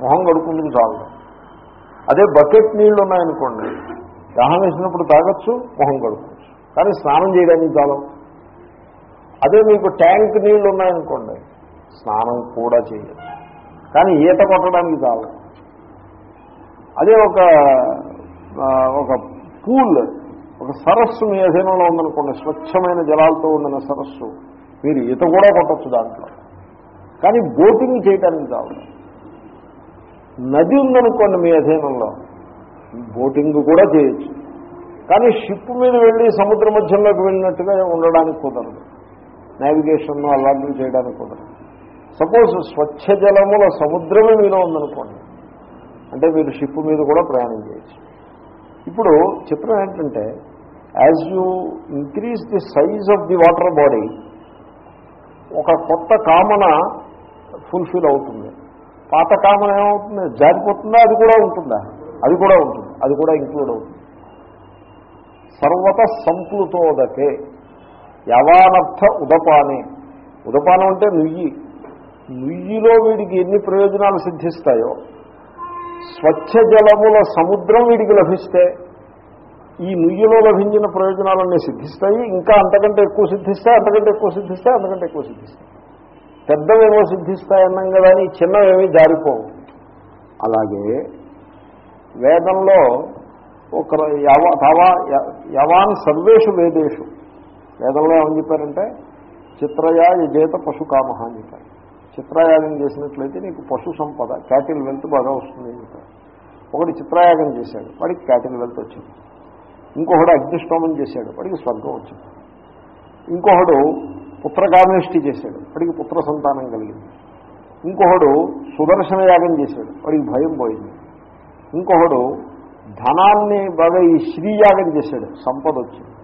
మొహం కడుక్కుందుకు చాలదు. అదే బకెట్ నీళ్ళు ఉన్నాయనుకోండి దాహం వేసినప్పుడు తాగొచ్చు మొహం కడుక్కోవచ్చు. కానీ స్నానం చేయడానికి చాలు అదే మీకు ట్యాంక్ నీళ్ళు ఉన్నాయనుకోండి స్నానం కూడా చేయొచ్చు. కానీ ఈత కొట్టడానికి చాలు అదే ఒక ఒక పూల్ ఒక సరస్సు మీ అధీనంలో ఉందనుకోండి స్వచ్ఛమైన జలాలతో ఉండిన సరస్సు మీరు ఈత కూడా కొట్టచ్చు దాంట్లో. కానీ బోటింగ్ చేయడానికి చాలు నది ఉందనుకోండి మీ అధీనంలో. బోటింగ్ కూడా చేయొచ్చు. కానీ షిప్ మీద వెళ్ళి సముద్ర మధ్యంలోకి వెళ్ళినట్టుగా ఉండడానికి కుదరదు. నావిగేషన్ అలాంటివి చేయడానికి కుదరదు. సపోజ్ స్వచ్ఛ జలముల సముద్రమే మీలో ఉందనుకోండి. అంటే మీరు షిప్ మీద కూడా ప్రయాణం చేయొచ్చు. ఇప్పుడు చిత్రం ఏంటంటే as you increase the size of the water body ఒక కొత్త కామన ఫుల్ఫిల్ అవుతుంది. పాత కామన ఏమవుతుంది? జారిపోతుందా? అది కూడా ఉంటుందా? అది కూడా ఉంటుంది. అది కూడా ఇంక్లూడ్ అవుతుంది. సర్వత సంప్లుతోదకే యవానర్థ ఉదపానే. ఉదపానం అంటే నుయ్యి. నుయ్యిలో వీడికి ఎన్ని ప్రయోజనాలు సిద్ధిస్తాయో? స్వచ్ఛ జలముల సముద్రం వీడికి లభిస్తే ఈ నుయ్యిలో లభించిన ప్రయోజనాలన్నీ సిద్ధిస్తాయి. ఇంకా అంతకంటే ఎక్కువ సిద్ధిస్తాయి అంతకంటే ఎక్కువ సిద్ధిస్తాయి అంతకంటే ఎక్కువ సిద్ధిస్తాయి. పెద్దవేమో సిద్ధిస్తాయన్నాం కదా అని చిన్నవేమీ జారిపోవు. అలాగే వేదంలో ఒక యవ తవా యవాన్ సర్వేషు వేదేషు. వేదంలో ఏమని చెప్పారంటే చిత్రయా యజేత పశు కామహ అని చెప్పారు. చిత్రయాగం చేసినట్లయితే నీకు పశు సంపద క్యాటిల్ వెల్త్ బాగా వస్తుంది అని చెప్పారు. ఒకటి చిత్రయాగం చేశాడు వాడికి క్యాటిల్ వెల్త్ వచ్చింది. ఇంకొకడు అగ్నిష్టోమం చేశాడు వాడికి స్వర్గం వచ్చింది. ఇంకొకడు పుత్రకామేష్టి చేశాడు. వాడికి పుత్ర సంతానం కలిగింది. ఇంకొకడు సుదర్శన యాగం చేశాడు. వాడికి భయం పోయింది. ఇంకొకడు ధనాన్ని బాగా ఈ శ్రీయాగం చేశాడు. సంపద వచ్చింది.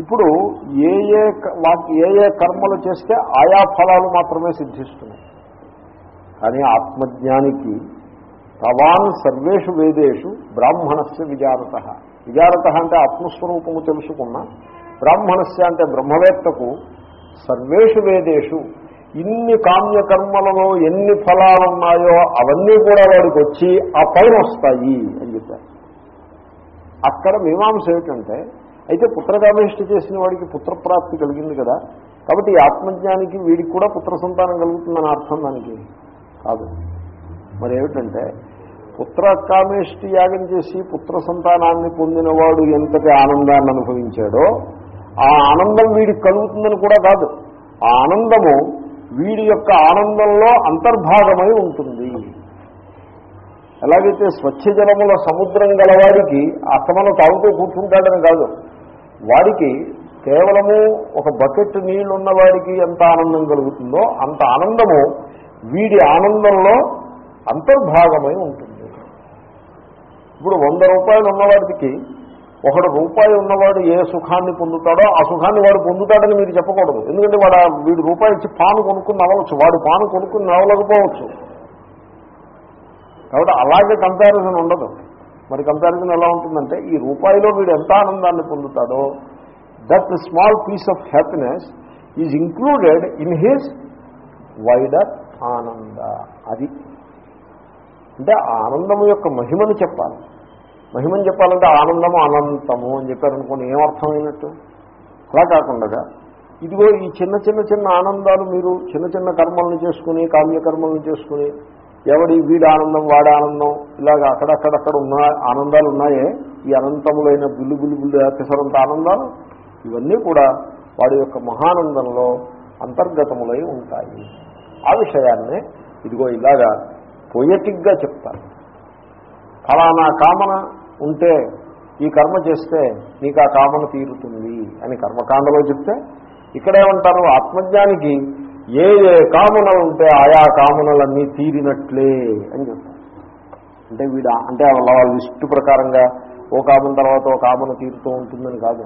ఇప్పుడు ఏ ఏ ఏ ఏ కర్మలు చేస్తే ఆయా ఫలాలు మాత్రమే సిద్ధిస్తున్నాయి. కానీ ఆత్మజ్ఞానికి తవాన్ సర్వేషు వేదేషు బ్రాహ్మణస్య విజారత. విజారత అంటే ఆత్మస్వరూపము తెలుసుకున్న బ్రాహ్మణస్య అంటే బ్రహ్మవేత్తకు సర్వేషు వేదేషు. ఇన్ని కామ్యకర్మలలో ఎన్ని ఫలాలు ఉన్నాయో అవన్నీ కూడా వాడికి వచ్చి ఆ పైన వస్తాయి అని చెప్పారు. అక్కడ మీమాంస ఏమిటంటే అయితే పుత్రకామేష్టి చేసిన వాడికి పుత్రప్రాప్తి కలిగింది కదా కాబట్టి ఈ ఆత్మజ్ఞానికి వీడికి కూడా పుత్ర సంతానం కలుగుతుందని అర్థం దానికి కాదు. మరి ఏమిటంటే పుత్రకామేష్టి యాగం చేసి పుత్ర సంతానాన్ని పొందినవాడు ఎంతటి ఆనందాన్ని అనుభవించాడో ఆ ఆనందం వీడికి కలుగుతుందని కూడా కాదు. ఆ ఆనందము వీడి యొక్క ఆనందంలో అంతర్భాగమై ఉంటుంది. ఎలాగైతే స్వచ్ఛ జలముల సముద్రం గలవాడికి అస్తమను తాగుతూ కూర్చుంటాడని కాదు. వాడికి కేవలము ఒక బకెట్ నీళ్ళు ఉన్నవాడికి ఎంత ఆనందం కలుగుతుందో అంత ఆనందము వీడి ఆనందంలో అంతర్భాగమై ఉంటుంది. ఇప్పుడు వంద రూపాయలు ఉన్నవాడికి ఒకడు రూపాయి ఉన్నవాడు ఏ సుఖాన్ని పొందుతాడో ఆ సుఖాన్ని వాడు పొందుతాడని మీరు చెప్పకూడదు. ఎందుకంటే వాడు వీడు రూపాయి ఇచ్చి పాను కొనుక్కుని నవ్వచ్చు వాడు పాను కొనుక్కుని నవ్వలేకపోవచ్చు. కాబట్టి అలాగే కంపారిజన్ ఉండదు. మరి కంపారిజన్ ఎలా ఉంటుందంటే ఈ రూపాయిలో వీడు ఎంత ఆనందాన్ని పొందుతాడో that small piece of happiness is included in his wider ఆనంద. అది అంటే ఆనందం ఆనందము యొక్క మహిమను చెప్పాలి. మహిమని చెప్పాలంటే ఆనందము అనంతము అని చెప్పారనుకోండి ఏమర్థమైనట్టు అలా కాకుండా ఇదిగో ఈ చిన్న చిన్న చిన్న ఆనందాలు మీరు చిన్న చిన్న కర్మలను చేసుకుని కామ్యకర్మలను చేసుకుని ఎవడి వీడి ఆనందం వాడి ఆనందం ఇలాగ అక్కడక్కడక్కడ ఉన్న ఆనందాలు ఉన్నాయే? ఈ అనంతములైన బుల్లు బుల్లు బుల్లు అతిసరంత ఆనందాలు? ఇవన్నీ కూడా వాడి యొక్క మహానందంలో అంతర్గతములై ఉంటాయి. ఆ విషయాన్నే ఇదిగో ఇలాగా పొయటిక్గా చెప్తారు. ఫలానా కామన ఉంటే ఈ కర్మ చేస్తే నీకు ఆ కామన తీరుతుంది అని కర్మకాండలో చెప్తే ఇక్కడేమంటారు ఆత్మజ్ఞానికి ఏ ఏ కామనలు ఉంటే ఆయా కామనలన్నీ తీరినట్లే అని చెప్తారు. అంటే వీడు అంటే వాళ్ళ వాళ్ళ లిస్టు ప్రకారంగా ఓ కామన తర్వాత ఓ కామన తీరుతూ ఉంటుందని కాదు.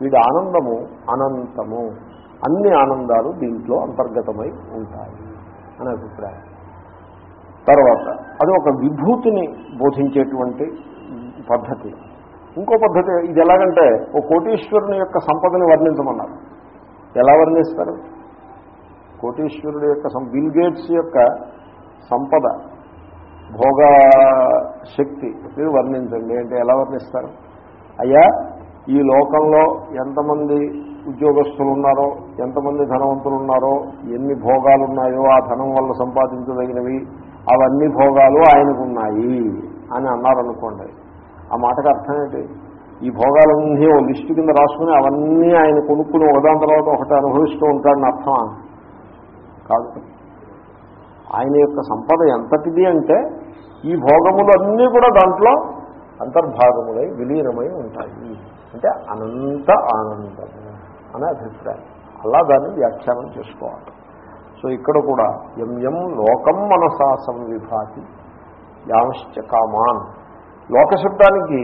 వీడి ఆనందము అనంతము. అన్ని ఆనందాలు దీంట్లో అంతర్గతమై ఉంటాయి అని అభిప్రాయం. తర్వాత అది ఒక విభూతిని బోధించేటువంటి పద్ధతి. ఇంకో పద్ధతి ఇది ఎలాగంటే ఓ కోటీశ్వరుని యొక్క సంపదని వర్ణించమన్నారు. ఎలా వర్ణిస్తారు? కోటీశ్వరుడు యొక్క బిల్ గేట్స్ యొక్క సంపద భోగ శక్తి మీరు వర్ణించండి. అంటే ఎలా వర్ణిస్తారు? అయ్యా ఈ లోకంలో ఎంతమంది ఉద్యోగస్తులు ఉన్నారో ఎంతమంది ధనవంతులు ఉన్నారో ఎన్ని భోగాలు ఉన్నాయో ఆ ధనం వల్ల సంపాదించదగినవి అవన్నీ భోగాలు ఆయనకున్నాయి అని అన్నారనుకోండి. ఆ మాటకు అర్థం ఏంటి? ఈ భోగాలన్నీ ఓ లిస్టు కింద రాసుకుని అవన్నీ ఆయన కొనుక్కుని ఒకదాని తర్వాత ఒకటి అనుభవిస్తూ ఉంటాడని అర్థమా? కాదు. ఆయన యొక్క సంపద ఎంతటిది అంటే ఈ భోగములన్నీ కూడా దాంట్లో అంతర్భాగములై విలీనమై ఉంటాయి. అంటే అనంత ఆనందము అనే అభిప్రాయం. అలా దాన్ని వ్యాఖ్యానం చేసుకోవాలి. సో ఇక్కడ కూడా ఎం ఎం లోకం మనసా సంవిభాతి యాంశ్చ కామాన్ లోకశబ్దానికి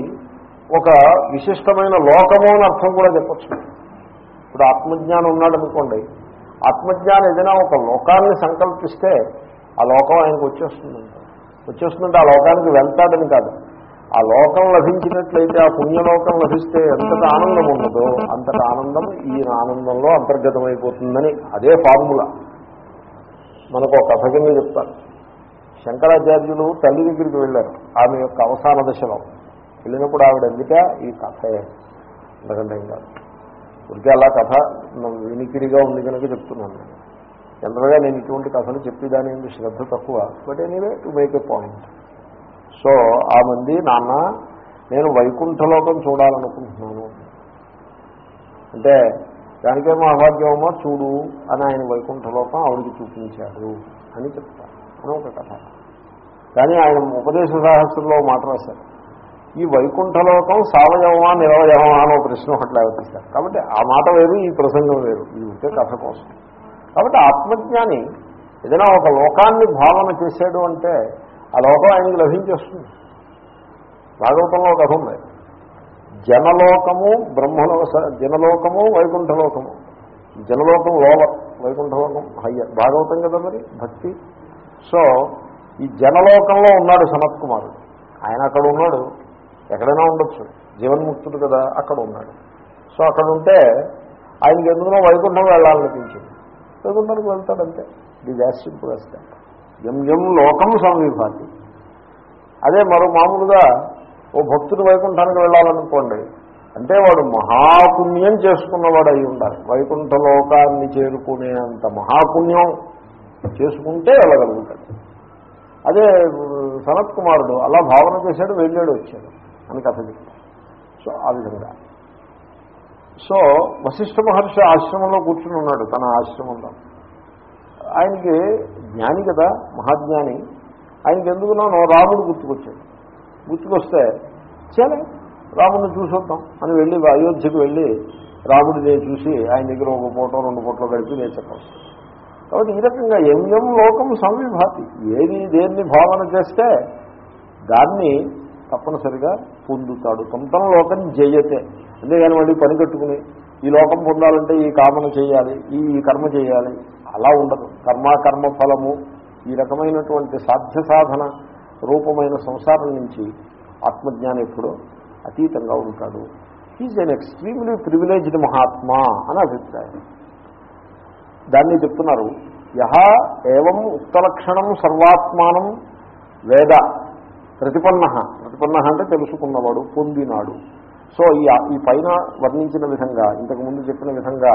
ఒక విశిష్టమైన లోకము అని అర్థం కూడా చెప్పచ్చు. ఇప్పుడు ఆత్మజ్ఞానం ఉన్నాడనుకోండి ఆత్మజ్ఞానం ఏదైనా ఒక లోకాన్ని సంకల్పిస్తే ఆ లోకం ఆయనకు వచ్చేస్తుందంట. వచ్చేస్తుందంటే ఆ లోకానికి వెళ్తాడని కాదు. ఆ లోకం లభించినట్లయితే ఆ పుణ్యలోకం లభిస్తే ఎంతటి ఆనందం ఉండదో అంతటి ఆనందం ఈ ఆనందంలో అంతర్గతమైపోతుందని అదే ఫార్ములా. మనకు ఒక కథ కింద చెప్తారు శంకరాచార్యులు తల్లి దగ్గరికి వెళ్ళారు. ఆమె యొక్క అవసాన దశలో. వెళ్ళినప్పుడు ఆవిడ ఎందుక ఈ కథే ఎందుకంటే ఇంకా ఉడికే అలా కథ వినికిడిగా ఉంది కనుక చెప్తున్నాను నేను. జనరల్గా నేను ఇటువంటి కథలు చెప్పేదాని శ్రద్ధ తక్కువ. But anyway to make a point so ఆ మంది నాన్న నేను వైకుంఠలోకం చూడాలనుకుంటున్నాను. అంటే దానికేమో అభాగ్యమో చూడు అని ఆయన వైకుంఠలోకం ఆవిడికి చూపించాడు అని చెప్తాను అని ఒక కథ కానీ ఆయన ఉపదేశ సాహస్రంలో మాట రాశారు. ఈ వైకుంఠలోకం సావయవమా నిరవయవమా అని ఒక ప్రశ్న ఒకటి లేవతీశారు కాబట్టి ఆ మాట వేరు ఈ ప్రసంగం వేరు. ఇది ఉంటే కథ కోసం. కాబట్టి ఆత్మజ్ఞాని ఏదైనా ఒక లోకాన్ని భావన చేశాడు అంటే ఆ లోకం ఆయనకి లభించేస్తుంది. భాగవతంలో కథ ఉంది. జనలోకము బ్రహ్మలో జనలోకము వైకుంఠలోకము. జనలోకం లోవర్ వైకుంఠలోకం హయ్యర్ భాగవతం కదా మరి? భక్తి. సో ఈ జనలోకంలో ఉన్నాడు సనత్ కుమారుడు ఆయన అక్కడ ఉన్నాడు. ఎక్కడైనా ఉండొచ్చు. జీవన్ముక్తుడు కదా అక్కడ ఉన్నాడు. సో అక్కడ ఉంటే ఆయనకి ఎందుకునో వైకుంఠం వెళ్ళాలనిపించింది వైకుంఠానికి వెళ్తాడంతే. ఇది యాజ్ సింపుల్ అస్ దాట్ ఎం ఎం లోకం సంవిభాతి. అదే మరో మామూలుగా ఓ భక్తుడు వైకుంఠానికి వెళ్ళాలనుకోండి. అంటే వాడు మహాపుణ్యం చేసుకున్నవాడు అయి ఉండాలి. వైకుంఠ లోకాన్ని చేరుకునేంత మహాపుణ్యం చేసుకుంటే వెళ్ళగలుగుతాడు. అదే సనత్ కుమారుడు అలా భావన చేశాడు వెళ్ళాడు వచ్చాడు. అని కథ చెప్తాడు. సో ఆ విధంగా. సో వశిష్ఠ మహర్షి ఆశ్రమంలో కూర్చుని ఉన్నాడు తన ఆశ్రమంలో. ఆయనకి జ్ఞాని కదా మహాజ్ఞాని. ఆయనకి ఎందుకునో రాముడు గుర్తుకొచ్చాడు. గుర్తుకొస్తే సరే రాముడిని చూసొద్దాం. అని వెళ్ళి అయోధ్యకు వెళ్ళి రాముడిని చూసి ఆయన దగ్గర ఒక ఫోటో రెండు ఫోటోలు గడిపి నేను చెప్పవచ్చు కాబట్టి ఈ రకంగా ఎంఎం లోకం సంవిభాతి. ఏది దేన్ని భావన చేస్తే దాన్ని తప్పనిసరిగా పొందుతాడు. సొంతం లోకం జయతే. అంతేగాని మళ్ళీ పని కట్టుకుని ఈ లోకం పొందాలంటే ఈ కామన చేయాలి ఈ కర్మ చేయాలి. అలా ఉండదు. కర్మ కర్మ ఫలము ఈ రకమైనటువంటి సాధ్య సాధన రూపమైన సంసారం నుంచి ఆత్మజ్ఞానం ఎప్పుడూ అతీతంగా ఉంటాడు. Is an extremely privileged Mahatma అని అభిప్రాయం. దాన్ని చెప్తున్నారు. యహ ఏవం ఉక్తలక్షణం సర్వాత్మానం వేద. ప్రతిపన్న. ప్రతిపన్న అంటే తెలుసుకున్నవాడు పొందినాడు. సో ఈ ఈ పైన వర్ణించిన విధంగా ఇంతకుముందు చెప్పిన విధంగా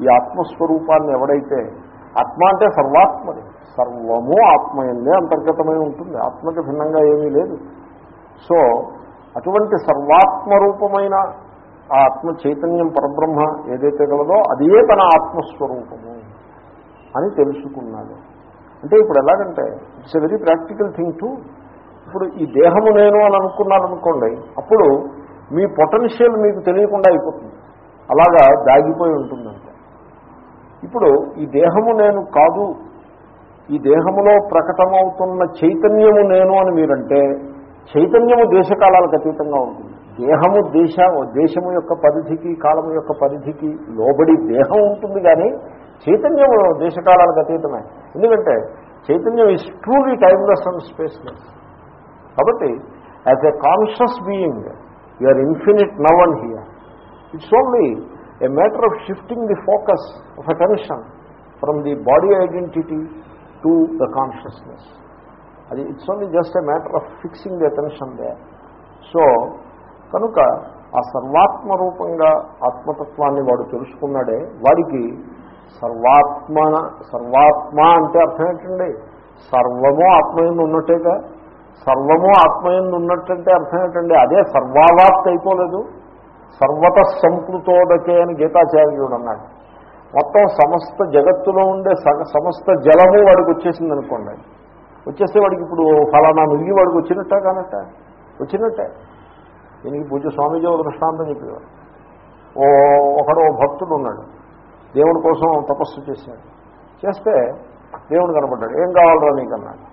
ఈ ఆత్మస్వరూపాన్ని ఎవడైతే ఆత్మ అంటే సర్వాత్మది సర్వము ఆత్మయందే అంతర్గతమై ఉంటుంది. ఆత్మకి భిన్నంగా ఏమీ లేదు. సో అటువంటి సర్వాత్మరూపమైన ఆ ఆత్మ చైతన్యం పరబ్రహ్మ ఏదైతే గలదో అదే తన ఆత్మస్వరూపము. అని తెలుసుకున్నాడు. అంటే ఇప్పుడు ఎలాగంటే it's a very practical thing to ఇప్పుడు ఈ దేహము నేను అని అనుకున్నారనుకోండి అప్పుడు మీ పొటెన్షియల్ మీకు తెలియకుండా అయిపోతుంది. అలాగా దాగిపోయి ఉంటుందంటే. ఇప్పుడు ఈ దేహము నేను కాదు ఈ దేహములో ప్రకటమవుతున్న చైతన్యము నేను అని మీరంటే చైతన్యము దేశకాలాలకు అతీతంగా ఉంటుంది. దేహము దేశ దేశము యొక్క పరిధికి కాలము యొక్క పరిధికి లోబడి దేహం ఉంటుంది కానీ చైతన్యం దేశకాలాలకు అతీతమే. ఎందుకంటే చైతన్యం is truly timeless and spaceless కాబట్టి as a conscious being you are infinite now and here it's only a matter of shifting the focus of attention from the body identity to the consciousness అది it's only just a matter of fixing the attention there so కనుక ఆ సర్వాత్మ రూపంగా ఆత్మతత్వాన్ని వాడు తెలుసుకున్నాడే వాడికి సర్వాత్మ సర్వాత్మ అంటే అర్థం ఏంటండి? సర్వము ఆత్మయందు ఉన్నట్టేగా? సర్వము ఆత్మయందు ఉన్నట్టంటే అర్థం ఏంటండి? అదే సర్వావాప్తి అయిపోలేదు. సర్వత సంపృతోదకే అని గీతాచార్యుడు అన్నాడు. మొత్తం సమస్త జగత్తులో ఉండే సమస్త జలము వాడికి వచ్చేసింది అనుకోండి. వచ్చేస్తే వాడికి ఇప్పుడు ఫలానా మిగిలి వాడికి వచ్చినట్ట కానట్ట? వచ్చినట్టే. దీనికి పూజ స్వామీజీ ఒక దృష్టాంతం చెప్పేవాడు ఓ ఒకడు ఓ భక్తుడు ఉన్నాడు. దేవుడి కోసం తపస్సు చేశాడు. చేస్తే దేవుడు కనపడ్డాడు ఏం కావాలరా నీకన్నాడు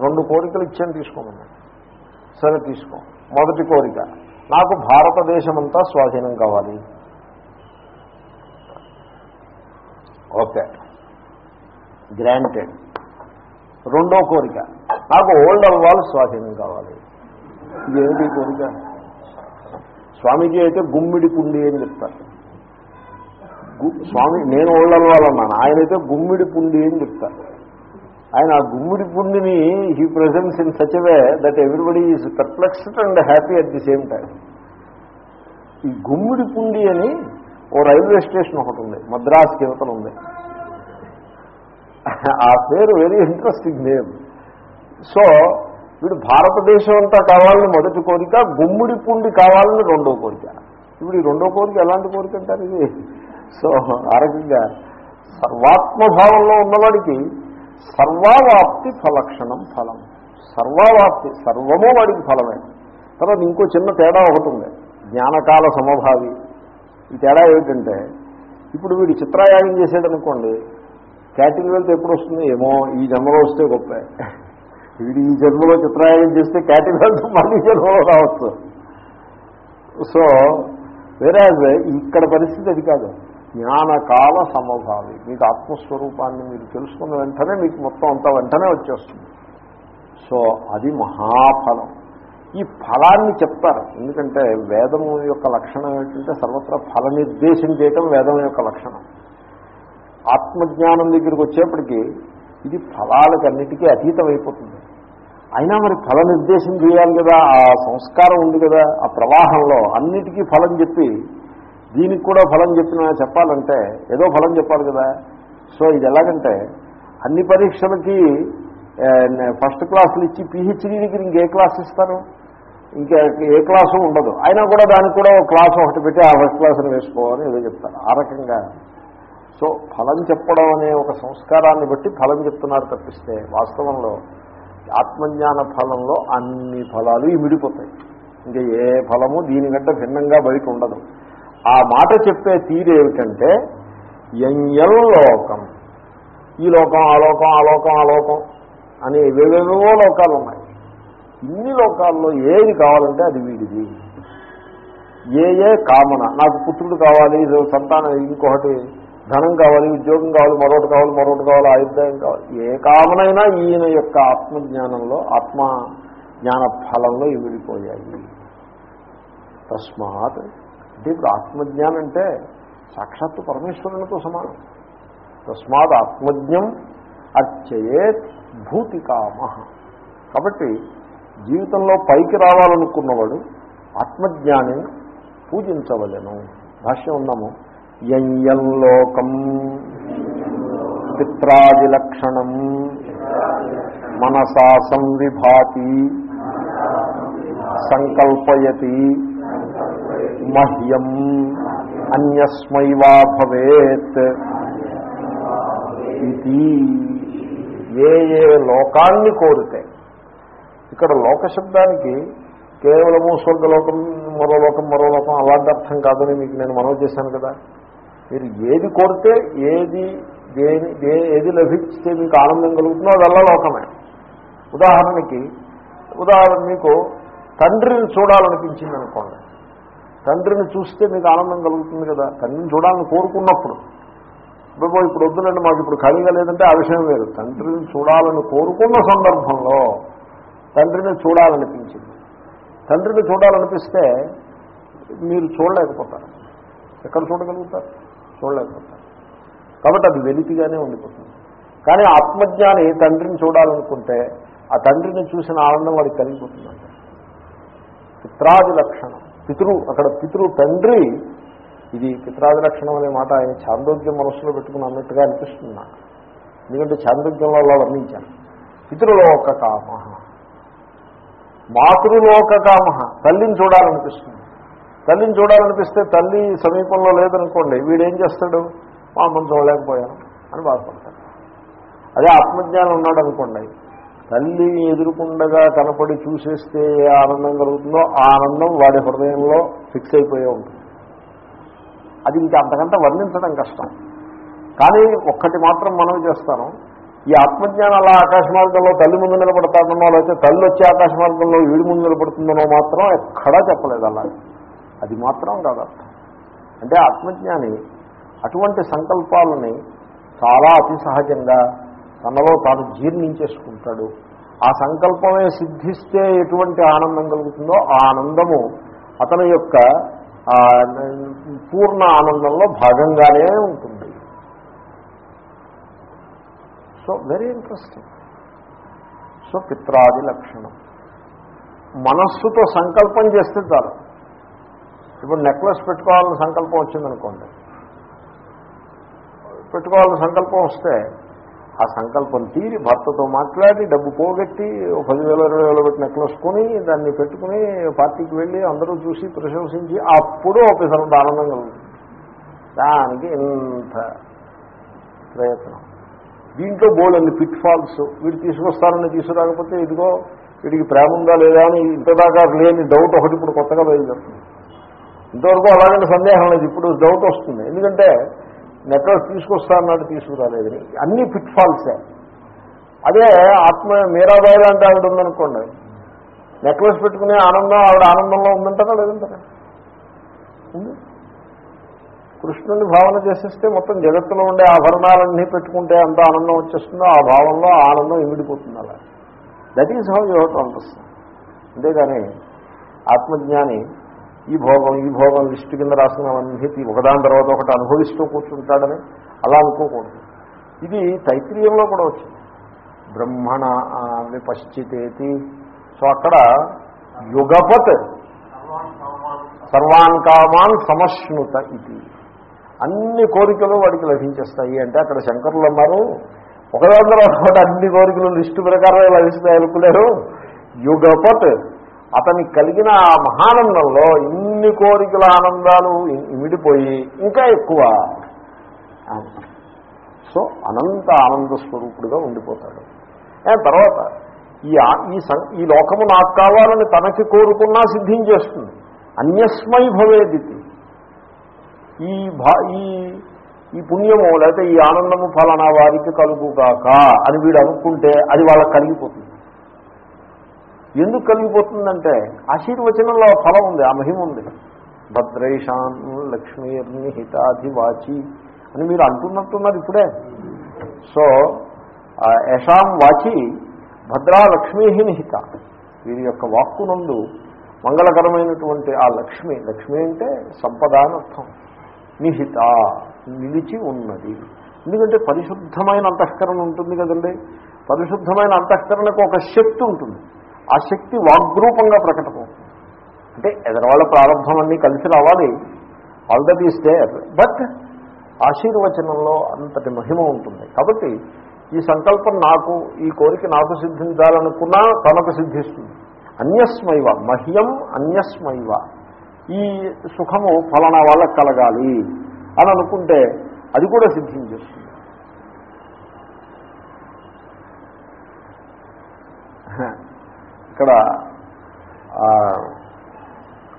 రెండు కోరికలు ఇచ్చాను తీసుకోమన్నాడు. సరే తీసుకో. మొదటి కోరిక నాకు భారతదేశమంతా స్వాధీనం కావాలి. ఓకే. గ్రాంటెడ్. రెండో కోరిక నాకు ఓల్డ్ అవ్వాలి స్వాధీనం కావాలి. ఇదేమిటి కోరిక? స్వామీజీ అయితే గుమ్మిడి కుండి అని చెప్తారు. స్వామి నేను ఓల్డ్ వాళ్ళన్నాను ఆయన అయితే గుమ్మిడి పుండి అని చెప్తారు. ఆయన ఆ గుమ్మిడి పుండిని he presence in such way that everybody is perplexed and happy at the same time ఈ గుమ్మిడి పుండి అని ఓ రైల్వే స్టేషన్ ఒకటి ఉంది. మద్రాస్ కివతలు ఉంది. ఆ పేరు వెరీ ఇంట్రెస్టింగ్ నేమ్ సో వీడు భారతదేశం అంతా కావాలని మొదటి కోరిక గుమ్మిడి పుండి కావాలని రెండో కోరిక. ఇప్పుడు ఈ రెండో కోరిక ఎలాంటి కోరిక అంటారు ఇది? సో ఆ రకంగా సర్వాత్మభావంలో ఉన్నవాడికి సర్వావాప్తి ఫలక్షణం ఫలం. సర్వావాప్తి సర్వము వాడికి ఫలమే. తర్వాత ఇంకో చిన్న తేడా ఒకటి ఉంది. జ్ఞానకాల సమభావి. ఈ తేడా ఏమిటంటే ఇప్పుడు వీడు చిత్రాయాగం చేసేదనుకోండి క్యాటిల్ వెళ్తే ఎప్పుడు వస్తుంది? ఏమో ఈ జన్మలో వస్తే గొప్ప. వీడు ఈ జన్మలో చిత్రాయాగం చేస్తే క్యాటిల్ వెళ్తే మళ్ళీ జన్మలో రావచ్చు. సో వేరే ఇక్కడ పరిస్థితి అది కాదు. జ్ఞానకాల సమభావి మీకు ఆత్మస్వరూపాన్ని మీరు తెలుసుకున్న వెంటనే మీకు మొత్తం అంతా వెంటనే వచ్చేస్తుంది. సో అది మహాఫలం. ఈ ఫలాన్ని చెప్తారు. ఎందుకంటే వేదం యొక్క లక్షణం ఏంటంటే సర్వత్రా ఫల నిర్దేశం చేయటం వేదం యొక్క లక్షణం. ఆత్మజ్ఞానం దగ్గరికి వచ్చేప్పటికీ ఇది ఫలాలకన్నిటికీ అతీతం అయిపోతుంది అయినా మరి ఫల నిర్దేశం చేయాలి కదా? ఆ సంస్కారం ఉంది కదా? ఆ ప్రవాహంలో అన్నిటికీ ఫలం చెప్పి దీనికి కూడా ఫలం చెప్పిన చెప్పాలంటే ఏదో ఫలం చెప్పాలి కదా. సో ఇది ఎలాగంటే అన్ని పరీక్షలకి ఫస్ట్ క్లాసులు ఇచ్చి పిహెచ్డీ దగ్గర ఇంకే క్లాస్ ఇస్తారు ఇంకా ఏ క్లాసు ఉండదు. అయినా కూడా దానికి కూడా ఒక క్లాస్ ఒకటి పెట్టి ఆ ఫస్ట్ క్లాసును వేసుకోవాలని ఏదో చెప్తారు. ఆ రకంగా. సో ఫలం చెప్పడం అనే ఒక సంస్కారాన్ని బట్టి ఫలం చెప్తున్నారు తప్పిస్తే వాస్తవంలో ఆత్మజ్ఞాన ఫలంలో అన్ని ఫలాలు ఇమిడిపోతాయి ఇంకా ఏ ఫలము దీనికంటే భిన్నంగా బయట ఉండదు. ఆ మాట చెప్పే తీరు ఏమిటంటే యజ్ఞల్ లోకం ఈ లోకం ఆ లోకం ఆ లోకం ఆ లోకం అని ఏవేవేవో లోకాలు ఉన్నాయి. ఇన్ని లోకాల్లో ఏది కావాలంటే అది వీడిది. ఏ ఏ కామన నాకు పుత్రుడు కావాలి ఇది సంతానం ఇంకొకటి ధనం కావాలి ఉద్యోగం కావాలి మరొకటి కావాలి మరొకటి కావాలి ఆయుర్దాయం కావాలి ఏ కామనైనా ఈయన యొక్క ఆత్మజ్ఞానంలో ఆత్మ జ్ఞాన ఫలంలో ఇవిడిపోయాయి తస్మాత్ అంటే ఇప్పుడు ఆత్మజ్ఞానం అంటే సాక్షాత్తు పరమేశ్వరునితో సమానం. తస్మాత్ ఆత్మజ్ఞం అర్చయేత్ భూతికామ కాబట్టి జీవితంలో పైకి రావాలనుకున్నవాడు ఆత్మజ్ఞాని పూజించవలెను. భాష్యం ఉన్నాము యల్లోకం పిత్రాదిలక్షణం మనసా సంవిభాతి సంకల్పయతి మహ్యం అన్యస్మైవా భవేత్. ఇది ఏ ఏ లోకాన్ని కోరితే. ఇక్కడ లోక శబ్దానికి కేవలము స్వర్గలోకం మరో లోకం మరో లోకం అలాంటి అర్థం కాదని మీకు నేను మనవి చేశాను కదా. మీరు ఏది కోరితే ఏది దేని దే- ఏది లభిస్తే మీకు ఆనందం కలుగుతుందో అదల్లా లోకమే. ఉదాహరణకి ఉదాహరణ మీకు తండ్రిని చూడాలనిపించింది అనుకోండి తండ్రిని చూస్తే మీకు ఆనందం కలుగుతుంది కదా. తండ్రిని చూడాలని కోరుకున్నప్పుడు. ఇప్పుడు ఇప్పుడు వద్దులండి మాకు ఇప్పుడు ఖాళీగా లేదంటే ఆ విషయం వేరు. తండ్రిని చూడాలని కోరుకున్న సందర్భంలో తండ్రిని చూడాలనిపించింది. తండ్రిని చూడాలనిపిస్తే మీరు చూడలేకపోతారు. ఎక్కడ చూడగలుగుతారు? చూడలేకపోతారు. కాబట్టి అది వెలితిగానే ఉండిపోతుంది. కానీ ఆత్మజ్ఞాని తండ్రిని చూడాలనుకుంటే ఆ తండ్రిని చూసిన ఆనందం వాడికి కలిగిపోతుందంట. పిత్రాది లక్షణం. పితృ అక్కడ పితృ తండ్రి ఇది పిత్రాది లక్షణం అనే మాట ఆయన చాందోగ్యం మనస్సులో పెట్టుకుని అన్నట్టుగా అనిపిస్తుంది నాకు. ఎందుకంటే చాందోగ్యంలో అలా వర్ణించాను పితృలోక కామ. మాతృలోక కామ. తల్లిని చూడాలనిపిస్తుంది. తల్లిని చూడాలనిపిస్తే తల్లి సమీపంలో లేదనుకోండి వీడేం చేస్తాడు? మా అమ్మని చూడలేకపోయాను అని బాధపడతాడు. అదే ఆత్మజ్ఞానం ఉన్నాడు అనుకోండి తల్లి ఎదురుకుండగా కనపడి చూసేస్తే ఏ ఆనందం కలుగుతుందో ఆ ఆనందం వాడి హృదయంలో ఫిక్స్ అయిపోయే ఉంటుంది. అది ఇంకా అంతకంటే వర్ణించడం కష్టం. కానీ ఒక్కటి మాత్రం మనం చేస్తాను. ఈ ఆత్మజ్ఞానం అలా ఆకాశ మార్గంలో తల్లి ముందు నిలబడతానో లేకపోతే తల్లి వచ్చి ఆకాశ మార్గంలో వీడి ముందు నిలబడుతుందనో మాత్రం ఎక్కడా చెప్పలేదు అలా. అది మాత్రం కాదు అర్థం. అంటే ఆత్మజ్ఞాని అటువంటి సంకల్పాలని చాలా అతి సహజంగా తనలో తాను జీర్ణించేసుకుంటాడు. ఆ సంకల్పమే సిద్ధిస్తే ఎటువంటి ఆనందం కలుగుతుందో ఆ ఆనందము అతని యొక్క పూర్ణ ఆనందంలో భాగంగానే ఉంటుంది. సో వెరీ ఇంట్రెస్టింగ్ సో పిత్రాది లక్షణం. మనస్సుతో సంకల్పం చేస్తే చాలు. ఇప్పుడు నెక్లెస్ పెట్టుకోవాలని సంకల్పం వచ్చిందనుకోండి. పెట్టుకోవాలని సంకల్పం వస్తే ఆ సంకల్పం తీరి భర్తతో మాట్లాడి డబ్బు పోగొట్టి పదివేల ఇరవై వేలు పెట్టి నెక్లెస్ కొని దాన్ని పెట్టుకుని పార్టీకి వెళ్ళి అందరూ చూసి ప్రశంసించి అప్పుడు ఒక ఆనందం కలుగుతుంది దానికి ఇంత ప్రయత్నం. దీంట్లో బోల్డ్ పిట్ ఫాల్స్ వీడు తీసుకొస్తారని తీసుకురాకపోతే ఇదిగో వీడికి ప్రేమ ఉందా లేదా అని ఇంతదాకా లేని డౌట్ ఒకటి ఇప్పుడు కొత్తగా బయలుదేరుతుంది. ఇంతవరకు అలాగంటే సందేహం లేదు. ఇప్పుడు డౌట్ వస్తుంది. ఎందుకంటే నెట్వర్క్ తీసుకొస్తా అన్నాడు తీసుకురాలేదని అన్ని పిట్ ఫాల్సే అదే ఆత్మ మీరాబాయి లాంటి ఆవిడ ఉందనుకోండి. నెక్లెస్ పెట్టుకునే ఆనందం ఆవిడ ఆనందంలో ఉందంటారా లేదంటారా? కృష్ణుని భావన చేసేస్తే మొత్తం జగత్తులో ఉండే ఆభరణాలన్నీ పెట్టుకుంటే ఎంత ఆనందం వచ్చేస్తుందో ఆ భావంలో ఆనందం ఇమిడిపోతుంది అలా. That is how you have అంతేగాని ఆత్మజ్ఞాని ఈ భోగం ఈ భోగం లిస్టు కింద రాసినవన్నీ తీ- ఒకదాని తర్వాత ఒకటి అనుభవిస్తూ కూర్చుంటాడని అలా అనుకోకూడదు. ఇది తైత్రీయంలో కూడా వచ్చింది. బ్రహ్మణ ఆ, విపశ్చితేతి సో అక్కడ యుగపత్ సర్వాన్ కామాన్ సమశ్నుత ఇది. అన్ని కోరికలు వాడికి లభించేస్తాయి అంటే అక్కడ శంకరులు అన్నారు ఒకదాని తర్వాత ఒకటి అన్ని కోరికలు లిస్టు ప్రకారం లభిస్తాయి అనుకున్నారు. యుగపత్ అతనికి కలిగిన ఆ మహానందంలో ఇన్ని కోరికల ఆనందాలు ఇమిడిపోయి ఇంకా ఎక్కువ. సో అనంత ఆనంద స్వరూపుడుగా ఉండిపోతాడు. తర్వాత ఈ ఈ సం- ఈ లోకము నాకు కావాలని తనకి కోరుకున్నా సిద్ధించేస్తుంది. అన్యస్మై భవేదితి. ఈ భా ఈ ఈ పుణ్యము లేకపోతే ఈ ఆనందము ఫలానా వారికి కలుగుగాక అని వీడు అనుకుంటే అది వాళ్ళకి కలిగిపోతుంది ఎందుకు కలిగిపోతుందంటే ఆశీర్వచనంలో ఫలం ఉంది ఆ మహిమ ఉంది. భద్రైషాన్ లక్ష్మీర్ని హితాధివాచి అని మీరు అంటున్నట్టున్నారు ఇప్పుడే. సో యషాం వాచి భద్రా లక్ష్మీ నిహిత. వీరి యొక్క వాక్కునందు మంగళకరమైనటువంటి ఆ లక్ష్మి లక్ష్మి అంటే సంపద అని అర్థం. నిహిత నిలిచి ఉన్నది. ఎందుకంటే పరిశుద్ధమైన అంతఃకరణ ఉంటుంది కదండి. పరిశుద్ధమైన అంతఃకరణకు ఒక శక్తి ఉంటుంది. ఆ శక్తి వాగ్రూపంగా ప్రకటమవుతుంది. అంటే ఎదరవాళ్ళ ప్రారంభం అన్నీ కలిసి రావాలి. All that is there but ఆశీర్వచనంలో అంతటి మహిమ ఉంటుంది. కాబట్టి ఈ సంకల్పం నాకు ఈ కోరిక నాకు సిద్ధించాలనుకున్నా తనకు సిద్ధిస్తుంది. అన్యస్మైవ మహ్యం అన్యస్మైవ. ఈ సుఖము ఫలానా వాళ్ళకి కలగాలి అని అనుకుంటే అది కూడా సిద్ధించేస్తుంది. ఇక్కడ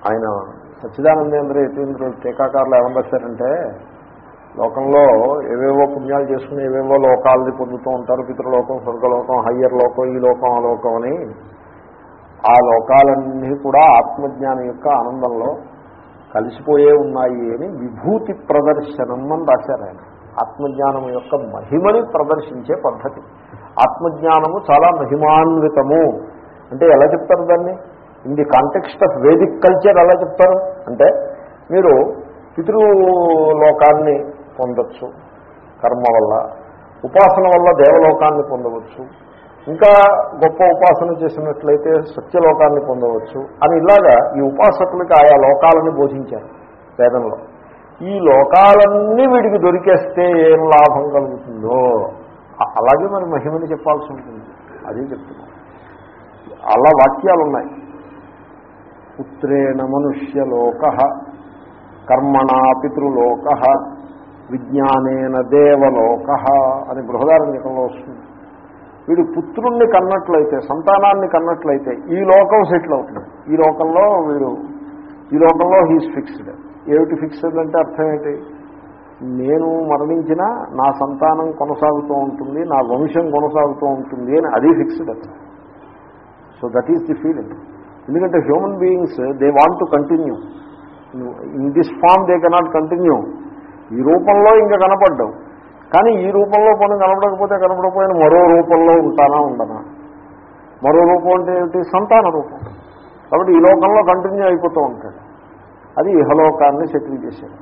ఆయన సచ్చిదానందేంద్ర యతీంద్రుడు టీకాకారులు ఏమని రాశారంటే లోకంలో ఏవేవో పుణ్యాలు చేసుకుని ఏవేవో లోకాలని పొందుతూ ఉంటారు పితృలోకం స్వర్గలోకం హయ్యర్ లోకం ఈ లోకం ఆ లోకం అని. ఆ లోకాలన్నీ కూడా ఆత్మజ్ఞానం యొక్క ఆనందంలో కలిసిపోయే ఉన్నాయి అని విభూతి ప్రదర్శనం అని రాశారు ఆయన. ఆత్మజ్ఞానం యొక్క మహిమని ప్రదర్శించే పద్ధతి. ఆత్మజ్ఞానము చాలా మహిమాన్వితము. అంటే ఎలా చెప్తారు దాన్ని? In the context of Vedic culture ఎలా చెప్తారు? అంటే మీరు పితృలోకాన్ని పొందొచ్చు కర్మ వల్ల ఉపాసన వల్ల దేవలోకాన్ని పొందవచ్చు ఇంకా గొప్ప ఉపాసన చేసినట్లయితే సత్యలోకాన్ని పొందవచ్చు అని ఇలాగా ఈ ఉపాసకులకి ఆయా లోకాలని బోధించారు వేదంలో. ఈ లోకాలన్నీ వీడికి దొరికేస్తే ఏం లాభం కలుగుతుందో? అలాగే మరి మహిమని చెప్పాల్సి ఉంటుంది. అదే చెప్తున్నాం అలా వాక్యాలు ఉన్నాయి పుత్రేణ మనుష్యలోక కర్మణా పితృలోక విజ్ఞానేన దేవలోక అని బృహదారణ్యకంలో వస్తుంది. వీడు పుత్రుణ్ణి కన్నట్లయితే సంతానాన్ని కన్నట్లయితే ఈ లోకం సెటిల్ అవుతుంది. ఈ లోకంలో వీడు ఈ లోకంలో హీస్ ఫిక్స్డ్ ఏమిటి ఫిక్స్డ్ అంటే అర్థం ఏంటి? నేను మరణించినా నా సంతానం కొనసాగుతూ ఉంటుంది నా వంశం కొనసాగుతూ ఉంటుంది అని అది ఫిక్స్డ్ అర్థం so that is the feeling ఎందుకంటే human beings they want to continue in this form they cannot continue ఈ రూపంలో ఇంకా కనపడ్డావు కానీ ఈ రూపంలో పని కనపడకపోతే కనపడకపోయిన మరో రూపంలో ఉంటానా ఉండనా? మరో రూపం అంటే ఏమిటి? సంతాన రూపం. కాబట్టి ఈ లోకంలో కంటిన్యూ అయిపోతూ ఉంటాడు. అది ఇహలోకాన్ని సెటిల్ చేశాడు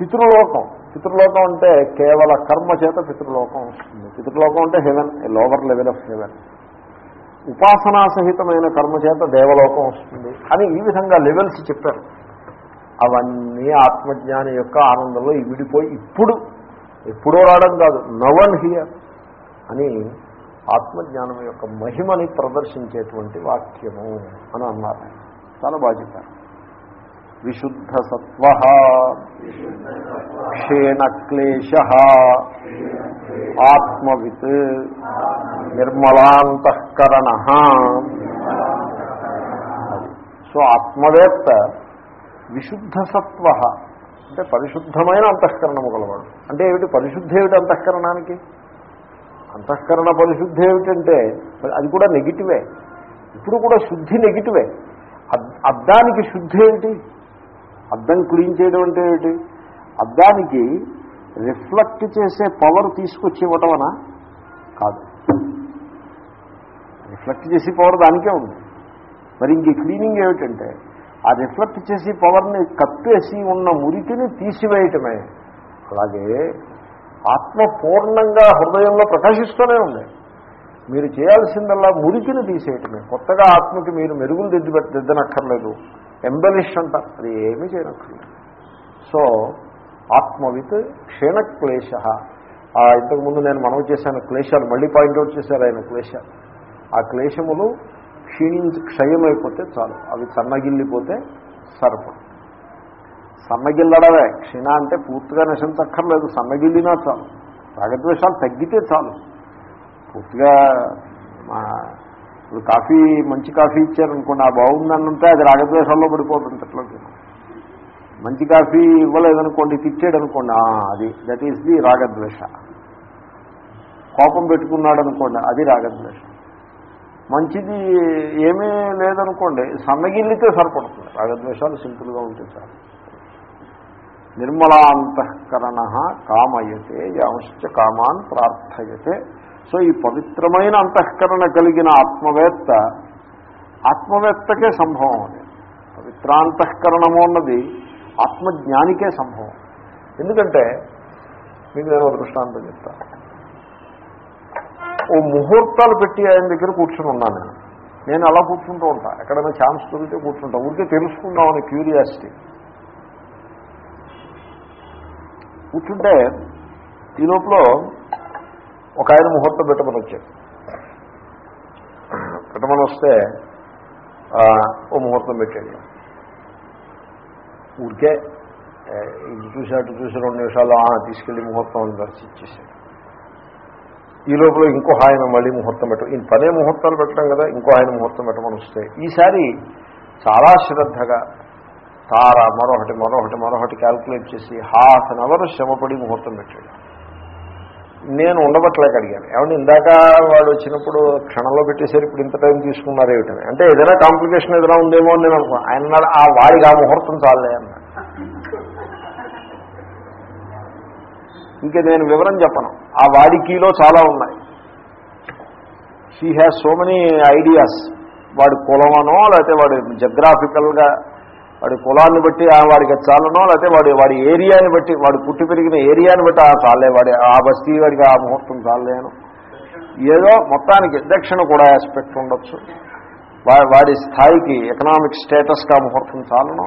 పితృలోకం. పితృలోకం అంటే కేవల కర్మ చేత పితృలోకం వస్తుంది. పితృలోకం అంటే heaven lower level of heaven ఉపాసనా సహితమైన కర్మ చేత దేవలోకం వస్తుంది. అని ఈ విధంగా లెవెల్స్ చెప్పారు. అవన్నీ ఆత్మజ్ఞాని యొక్క ఆనందంలో విడిపోయి ఇప్పుడు ఎప్పుడో రావడం కాదు నవన్ హియర్ అని ఆత్మజ్ఞానం యొక్క మహిమని ప్రదర్శించేటువంటి వాక్యము అని అన్నారు. చాలా బాగా చెప్పారు. విశుద్ధ సత్వ క్షీణక్లేశ ఆత్మవిత్ నిర్మలాంతఃకరణ. సో ఆత్మవేత్త విశుద్ధ సత్వ అంటే పరిశుద్ధమైన అంతఃకరణము గలవాడు. అంటే ఏమిటి? పరిశుద్ధి ఏమిటి అంతఃకరణానికి? అంతఃకరణ పరిశుద్ధి ఏమిటంటే అది కూడా నెగిటివే. ఇప్పుడు కూడా శుద్ధి నెగిటివే. అద్- అద్దానికి శుద్ధి ఏమిటి? అద్దం క్లీన్ చేయడం అంటే ఏమిటి? అద్దానికి రిఫ్లెక్ట్ చేసే పవర్ తీసుకొచ్చి ఇవ్వటమనా కాదు. రిఫ్లెక్ట్ చేసే పవర్ దానికే ఉంది. మరి ఇంక క్లీనింగ్ ఏమిటంటే ఆ రిఫ్లెక్ట్ చేసి పవర్ని కప్పేసి ఉన్న మురికిని తీసివేయటమే. అలాగే ఆత్మ పూర్ణంగా హృదయంలో ప్రకాశిస్తూనే ఉంది. మీరు చేయాల్సిందల్లా మురికిని తీసేయటమే. కొత్తగా ఆత్మకి మీరు మెరుగులు దిద్ది దిద్దనక్కర్లేదు ఎంబలిష్ అంట. అది ఏమీ చేయనక్కర్లేదు. సో ఆత్మవిత్ క్షీణక్లేశ ఆ ఇంతకుముందు నేను మనవి చేశాను క్లేశాలు మళ్ళీ పాయింట్అవుట్ చేశారు ఆయన క్లేశాలు ఆ క్లేశములు క్షీణించి క్షయమైపోతే చాలు. అవి సన్నగిల్లిపోతే సరిపడు సన్నగిల్లడమే. క్షీణ అంటే పూర్తిగా నశించక్కర్లేదు సన్నగిల్లినా చాలు. రాగద్వేషాలు తగ్గితే చాలు. పూర్తిగా మా ఇప్పుడు కాఫీ మంచి కాఫీ ఇచ్చారనుకోండి ఆ బాగుందనుంటే అది రాగద్వేషాల్లో పడిపోతుంది అట్లా మంచి కాఫీ ఇవ్వలేదనుకోండి తిట్టాడు అనుకోండి అది దట్ ఈస్ ది రాగద్వేష. కోపం పెట్టుకున్నాడు అనుకోండి అది రాగద్వేషం. మంచిది ఏమీ లేదనుకోండి సన్నగిల్లితే సరిపడుతుంది. రాగద్వేషాలు సింపుల్గా ఉంటే చాలు నిర్మలాంతఃకరణ కామయతే యాంశ్చ కామాన్ ప్రార్థయతే. సో ఈ పవిత్రమైన అంతఃకరణ కలిగిన ఆత్మవేత్త ఆత్మవేత్తకే సంభవం అది. పవిత్రాంతఃకరణము అన్నది ఆత్మజ్ఞానికే సంభవం. ఎందుకంటే మీకు నేను ఒక దృష్టాంతం చెప్తాను. ఓ ముహూర్తాలు పెట్టి ఆయన దగ్గర కూర్చుని ఉన్నాను నేను. నేను అలా కూర్చుంటూ ఉంటా. ఎక్కడైనా ఛాన్స్ దొరికితే కూర్చుంటా. ఊరికే తెలుసుకుందామని క్యూరియాసిటీ. కూర్చుంటే ఈ లోపల ఒక ఆయన ముహూర్తం పెట్టమని వచ్చాడు. పెట్టమని వస్తే ఓ ముహూర్తం పెట్టాడు. ఊరికే ఇది చూసి అటు చూసి రెండు నిమిషాలు తీసుకెళ్ళి ముహూర్తం దర్శించేసాడు ఈ లోపల ఇంకో ఆయన మళ్ళీ ముహూర్తం పెట్టడం ఈ పదే ముహూర్తాలు పెట్టడం కదా ఇంకో ఆయన ముహూర్తం పెట్టమని వస్తే. ఈసారి చాలా శ్రద్ధగా తార మరొకటి మరొకటి మరొకటి క్యాల్కులేట్ చేసి హాఫ్ అన్ అవర్ శ్రమపడి ముహూర్తం పెట్టాడు. నేను ఉండబట్టలేక అడిగాను. ఏమంటే ఇందాక వాడు వచ్చినప్పుడు క్షణంలో పెట్టేసరి ఇప్పుడు ఇంత టైం తీసుకున్నారు ఏమిటని అంటే ఏదైనా కాంప్లికేషన్ ఏదైనా ఉందేమో అని నేను అనుకున్నాను. ఆయన ఆ వాడికి ఆ ముహూర్తం చాలే అన్నాడు. ఇంకా నేను వివరం చెప్పను. ఆ వాడికిలో చాలా ఉన్నాయి. She has so many ideas వాడి కులమనో లేకపోతే వాడి జగ్రాఫికల్గా వాడి కులాన్ని బట్టి ఆ వాడికి చాలనో లేకపోతే వాడి వాడి ఏరియాని బట్టి వాడు పుట్టి పెరిగిన ఏరియాని బట్టి ఆ చాలే వాడి ఆ బస్తీ వాడికి ఆ ముహూర్తం చాలేను. ఏదో మొత్తానికి దక్షిణ కూడా ఆస్పెక్ట్ ఉండొచ్చు. వా- వాడి స్థాయికి ఎకనామిక్ స్టేటస్గా ముహూర్తం చాలను.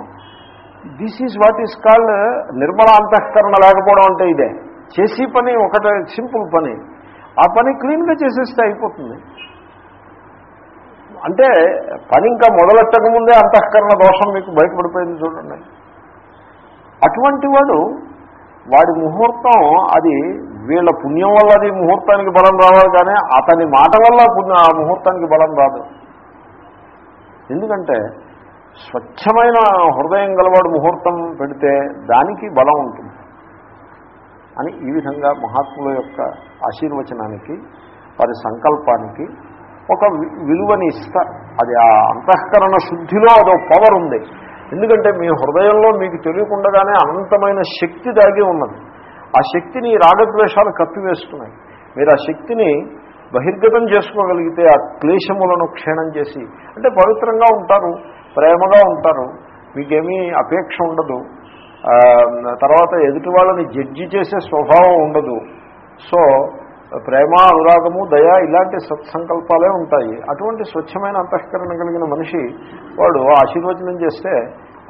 This is what is called Nirmala అంతఃకరణ లేకపోవడం అంటే ఇదే. చేసి పని ఒకట సింపుల్ పని. ఆ పని క్లీన్గా చేసేస్తే అయిపోతుంది. అంటే పని ఇంకా మొదలెట్టక ముందే అంతఃకరణ దోషం మీకు బయటపడిపోయింది చూడండి. అటువంటి వాడు వాడి ముహూర్తం అది వీళ్ళ పుణ్యం వల్ల అది ముహూర్తానికి బలం రావాలి కానీ అతని మాట వల్ల పుణ్య ఆ ముహూర్తానికి బలం రాదు. ఎందుకంటే స్వచ్ఛమైన హృదయం గలవాడు ముహూర్తం పెడితే దానికి బలం ఉంటుంది. అని ఈ విధంగా మహాత్ముల యొక్క ఆశీర్వచనానికి వారి సంకల్పానికి ఒక వి- విలువని ఇస్తారు అది ఆ అంతఃకరణ శుద్ధిలో అదో పవర్ ఉంది. ఎందుకంటే మీ హృదయంలో మీకు తెలియకుండానే అనంతమైన శక్తి దాగి ఉన్నది. ఆ శక్తిని రాగద్వేషాలు కప్పివేస్తున్నాయి. మీరు ఆ శక్తిని బహిర్గతం చేసుకోగలిగితే ఆ క్లేశములను క్షీణం చేసి అంటే పవిత్రంగా ఉంటారు ప్రేమగా ఉంటారు మీకేమీ అపేక్ష ఉండదు తర్వాత ఎదుటి వాళ్ళని జడ్జి చేసే స్వభావం ఉండదు. సో ప్రేమ అనురాగము దయ ఇలాంటి సత్సంకల్పాలే ఉంటాయి. అటువంటి స్వచ్ఛమైన అంతఃకరణ కలిగిన మనిషి వాడు ఆశీర్వచనం చేస్తే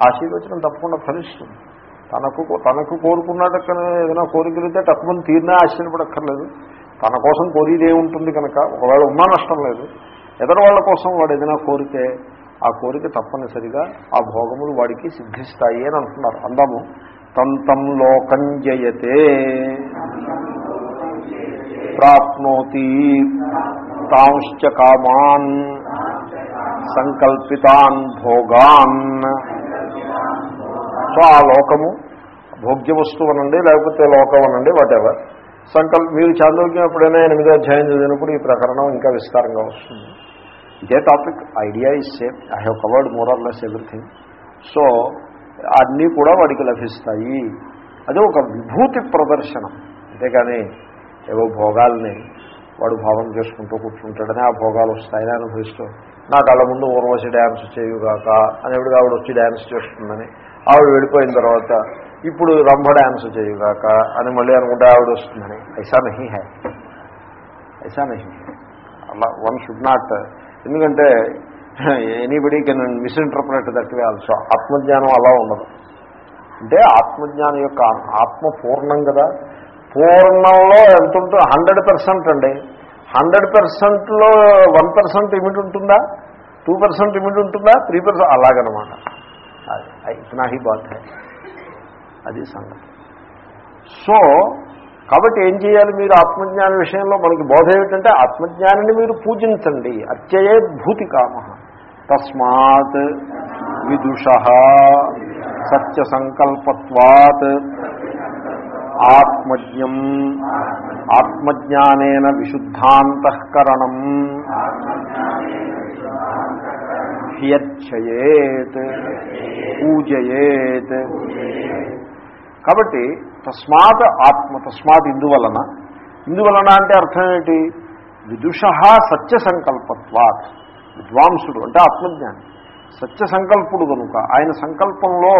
ఆశీర్వచనం తప్పకుండా ఫలిస్తుంది. తనకు తనకు కోరుకున్నట్టుగానే ఏదైనా కోరికలితే తప్పకుండా తీరినా ఆశ్చర్యపడక్కర్లేదు. తన కోసం కోరిదే ఉంటుంది కనుక ఒకవేళ ఉన్నా నష్టం లేదు. ఎదరు వాళ్ళ కోసం వాడు ఏదైనా కోరితే ఆ కోరిక తప్పనిసరిగా ఆ భోగములు వాడికి సిద్ధిస్తాయి అని అంటున్నారు. అందాము తంతం లోకం జయతే ప్రాప్నోతి తాంశ్చ కామాన్ సంకల్పితాన్ భోగాన్. సో ఆ లోకము భోగ్య వస్తువు అనండి లేకపోతే లోకం అనండి వాటెవర్ సంకల్ప మీరు చాంద్రోగ్యం ఎప్పుడైనా ఎనిమిదో అధ్యాయం చదివినప్పుడు ఈ ప్రకరణం ఇంకా విస్తారంగా వస్తుంది. ఇదే topic idea is same I have covered more or less everything so అన్నీ కూడా వాడికి లభిస్తాయి. అది ఒక విభూతి ప్రదర్శనం. అంతేగాని ఏవో భోగాల్ని వాడు భావం చేసుకుంటూ కూర్చుంటాడని ఆ భోగాలు వస్తాయని అనుభవిస్తూ నా కళ్ళ ముందు ఊర్వశి డ్యాన్స్ చేయుగాక అని ఎప్పుడు ఆవిడ వచ్చి డ్యాన్స్ చేస్తుందని. ఆవిడ వెళ్ళిపోయిన తర్వాత ఇప్పుడు రంభ డ్యాన్స్ చేయుగాక అని మళ్ళీ అనుకుంటే ఆవిడ వస్తుందని. ఐసా నహి హై. ఐసా నహి అలా వన్ షుడ్ నాట్ ఎందుకంటే anybody can misinterpret that way also ఆత్మజ్ఞానం అలా ఉండదు. అంటే ఆత్మజ్ఞానం యొక్క ఆత్మ పూర్ణం కదా. పూర్ణంలో ఎంత ఉంటుంది హండ్రెడ్ పర్సెంట్ అండి. హండ్రెడ్ పర్సెంట్లో వన్ పర్సెంట్ ఇమిడి ఉంటుందా? టూ పర్సెంట్ ఇమిడి ఉంటుందా? త్రీ పర్సెంట్ అలాగనమాట. అది ఇతనా హీ బాత్ అది సంగతి. సో కాబట్టి ఏం చేయాలి మీరు ఆత్మజ్ఞాన విషయంలో? మనకి బోధ ఏమిటంటే ఆత్మజ్ఞానాన్ని మీరు పూజించండి. అత్యయే భూతి కామ. తస్మాత్ విదుష సత్య సంకల్పత్వాత్ ఆత్మజ్ఞం. ఆత్మజ్ఞానేన విశుద్ధాంతఃకరణం. హ్యర్చయేత్ పూజయేత్. కాబట్టి తస్మాత్ ఆత్మ తస్మాత్ ఇందువలన. ఇందువలన అంటే అర్థం ఏంటి విదుష సత్య సంకల్పత్వాత్ విద్వాంసుడు అంటే ఆత్మజ్ఞాని. సత్య సంకల్పుడు కనుక ఆయన సంకల్పంలో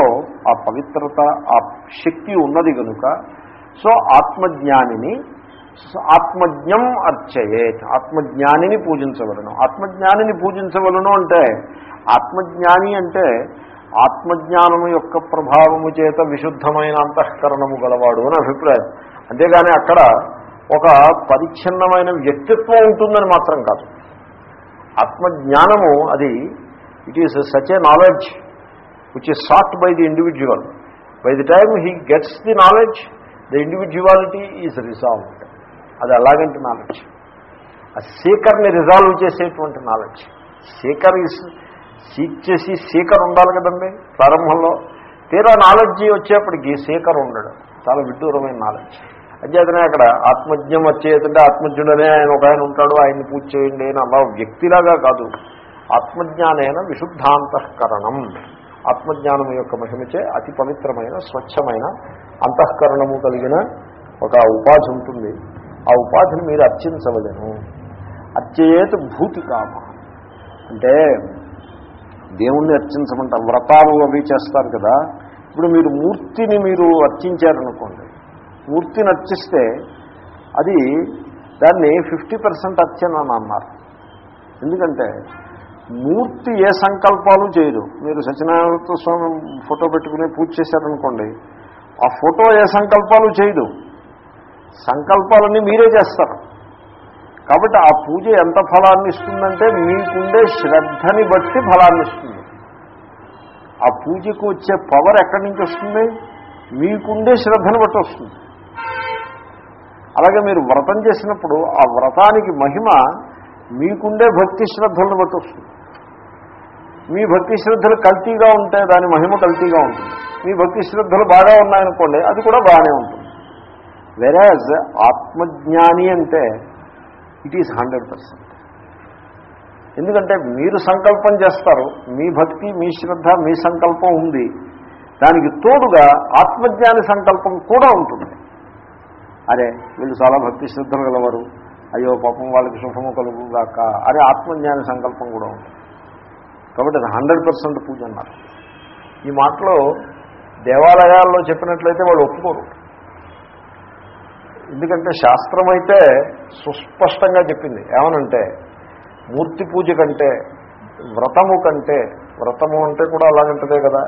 ఆ పవిత్రత ఆ శక్తి ఉన్నది కనుక సో ఆత్మజ్ఞానిని ఆత్మజ్ఞం అర్చయేత్. ఆత్మజ్ఞానిని పూజించవలను. ఆత్మజ్ఞానిని పూజించవలను అంటే ఆత్మజ్ఞాని అంటే ఆత్మజ్ఞానము యొక్క ప్రభావము చేత విశుద్ధమైన అంతఃకరణము గలవాడు అని అభిప్రాయం. అంతేగాని అక్కడ ఒక పరిచ్ఛిన్నమైన వ్యక్తిత్వం ఉంటుందని మాత్రం కాదు. ఆత్మజ్ఞానము అది it is such a knowledge which is sought by the individual by the time he gets the knowledge the individuality is resolved అది అలాగంటి నాలెడ్జ్ ఆ సీకర్ని రిజాల్వ్ చేసేటువంటి నాలెడ్జ్ సీకర్ ఈస్ సీక్ చేసి సీకర్ ఉండాలి కదండి ప్రారంభంలో. తీరా నాలెడ్జ్ వచ్చేప్పటికి సీకర్ ఉండడు. చాలా విడ్డూరమైన నాలెడ్జ్ అధ్యతనే అక్కడ ఆత్మజ్ఞం వచ్చేదంటే ఆత్మజ్ఞుడనే ఆయన ఒక ఆయన ఉంటాడు ఆయన్ని పూజ చేయండి అని అలా వ్యక్తిలాగా కాదు. ఆత్మజ్ఞానైన విశుద్ధాంతఃకరణం. ఆత్మజ్ఞానం యొక్క మహిమచే అతి పవిత్రమైన స్వచ్ఛమైన అంతఃకరణము కలిగిన ఒక ఉపాధి ఉంటుంది. ఆ ఉపాధిని మీరు అర్చించవలేను. అత్యయేత భూతి కామ. అంటే దేవుణ్ణి అర్చించమంట. వ్రతాలు అవి చేస్తారు కదా. ఇప్పుడు మీరు మూర్తిని మీరు అర్చించారనుకోండి. మూర్తిని అర్చిస్తే అది దాన్ని ఫిఫ్టీ పర్సెంట్ అర్చన అని అన్నారు. ఎందుకంటే మూర్తి ఏ సంకల్పాలు చేయదు. మీరు సత్యనారాయణ స్వామి ఫోటో పెట్టుకుని పూజ చేశారనుకోండి ఆ ఫోటో ఏ సంకల్పాలు చేయదు. సంకల్పాలన్నీ మీరే చేస్తారు. కాబట్టి ఆ పూజ ఎంత ఫలాన్ని ఇస్తుందంటే మీకుండే శ్రద్ధని బట్టి ఫలాన్ని ఇస్తుంది. ఆ పూజకు వచ్చే పవర్ ఎక్కడి నుంచి వస్తుంది? మీకుండే శ్రద్ధను బట్టి వస్తుంది. అలాగే మీరు వ్రతం చేసినప్పుడు ఆ వ్రతానికి మహిమ మీకుండే భక్తి శ్రద్ధలను బట్టి వస్తుంది. మీ భక్తి శ్రద్ధలు కల్తీగా ఉంటే దాని మహిమ కల్తీగా ఉంటుంది. మీ భక్తి శ్రద్ధలు బాగా ఉన్నాయనుకోండి అది కూడా బాగానే ఉంటుంది. వెరాజ్ ఆత్మజ్ఞాని అంటే ఇట్ ఈజ్ హండ్రెడ్ పర్సెంట్. ఎందుకంటే మీరు సంకల్పం చేస్తారు మీ భక్తి మీ శ్రద్ధ మీ సంకల్పం ఉంది. దానికి తోడుగా ఆత్మజ్ఞాని సంకల్పం కూడా ఉంటుంది. అరే వీళ్ళు చాలా భక్తి శ్రద్ధలు గలవారు. అయ్యో పాపం వాళ్ళకి శుభము కలుగుగాక. అరే ఆత్మజ్ఞాని సంకల్పం కూడా ఉంటుంది. కాబట్టి అది హండ్రెడ్ పర్సెంట్ పూజ అన్నారు. ఈ మాటలో దేవాలయాల్లో చెప్పినట్లయితే వాళ్ళు ఒప్పుకోరు. ఎందుకంటే శాస్త్రం అయితే సుస్పష్టంగా చెప్పింది. ఏమనంటే మూర్తి పూజ కంటే వ్రతము కంటే వ్రతము అంటే కూడా అలాగంటదే కదా.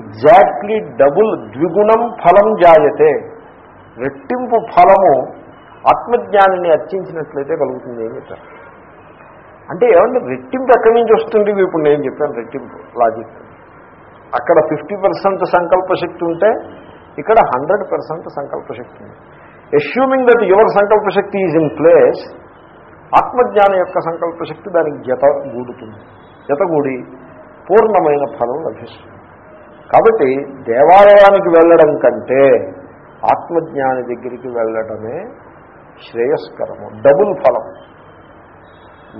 ఎగ్జాక్ట్లీ డబుల్ ద్విగుణం ఫలం జాయతే. రెట్టింపు ఫలము ఆత్మజ్ఞానిని అర్చించినట్లయితే కలుగుతుంది ఏం చెప్పారు అంటే ఏమంటే రెట్టింపు ఎక్కడి నుంచి వస్తుంది? ఇప్పుడు నేను చెప్పాను రెట్టింపు లాజిక్. అక్కడ ఫిఫ్టీ పర్సెంట్ సంకల్ప శక్తి ఉంటే ఇక్కడ హండ్రెడ్ పర్సెంట్ సంకల్పశక్తి. ఉంది ఎష్యూమింగ్ దట్ యువర్ సంకల్పశక్తి ఈజ్ ఇన్ ప్లేస్ ఆత్మజ్ఞానం యొక్క సంకల్ప శక్తి దానికి జత గూడుతుంది. జతగూడి పూర్ణమైన ఫలం లభిస్తుంది. కాబట్టి దేవాలయానికి వెళ్ళడం కంటే ఆత్మజ్ఞాని దగ్గరికి వెళ్ళడమే శ్రేయస్కరము డబుల్ ఫలం.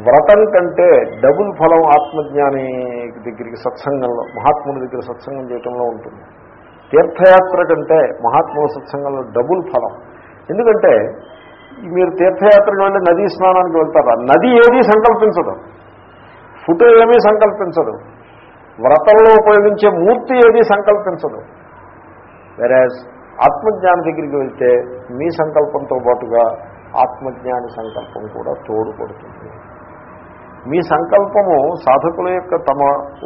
వ్రతం కంటే డబుల్ ఫలం ఆత్మజ్ఞాని దగ్గరికి సత్సంగంలో మహాత్ముడి దగ్గర సత్సంగం చేయటంలో ఉంటుంది. తీర్థయాత్ర కంటే మహాత్ముల సత్సంగంలో డబుల్ ఫలం. ఎందుకంటే మీరు తీర్థయాత్రకు వెళ్ళి నదీ స్నానానికి వెళ్తారా? నది ఏది సంకల్పించదు. ఫుట్ ఏమీ సంకల్పించదు. వ్రతంలో ఉపయోగించే మూర్తి ఏది సంకల్పించదు. వెరాజ్ ఆత్మజ్ఞానం దగ్గరికి వెళ్తే మీ సంకల్పంతో పాటుగా ఆత్మజ్ఞాని సంకల్పం కూడా తోడుపడుతుంది. మీ సంకల్పము సాధకుల యొక్క తమ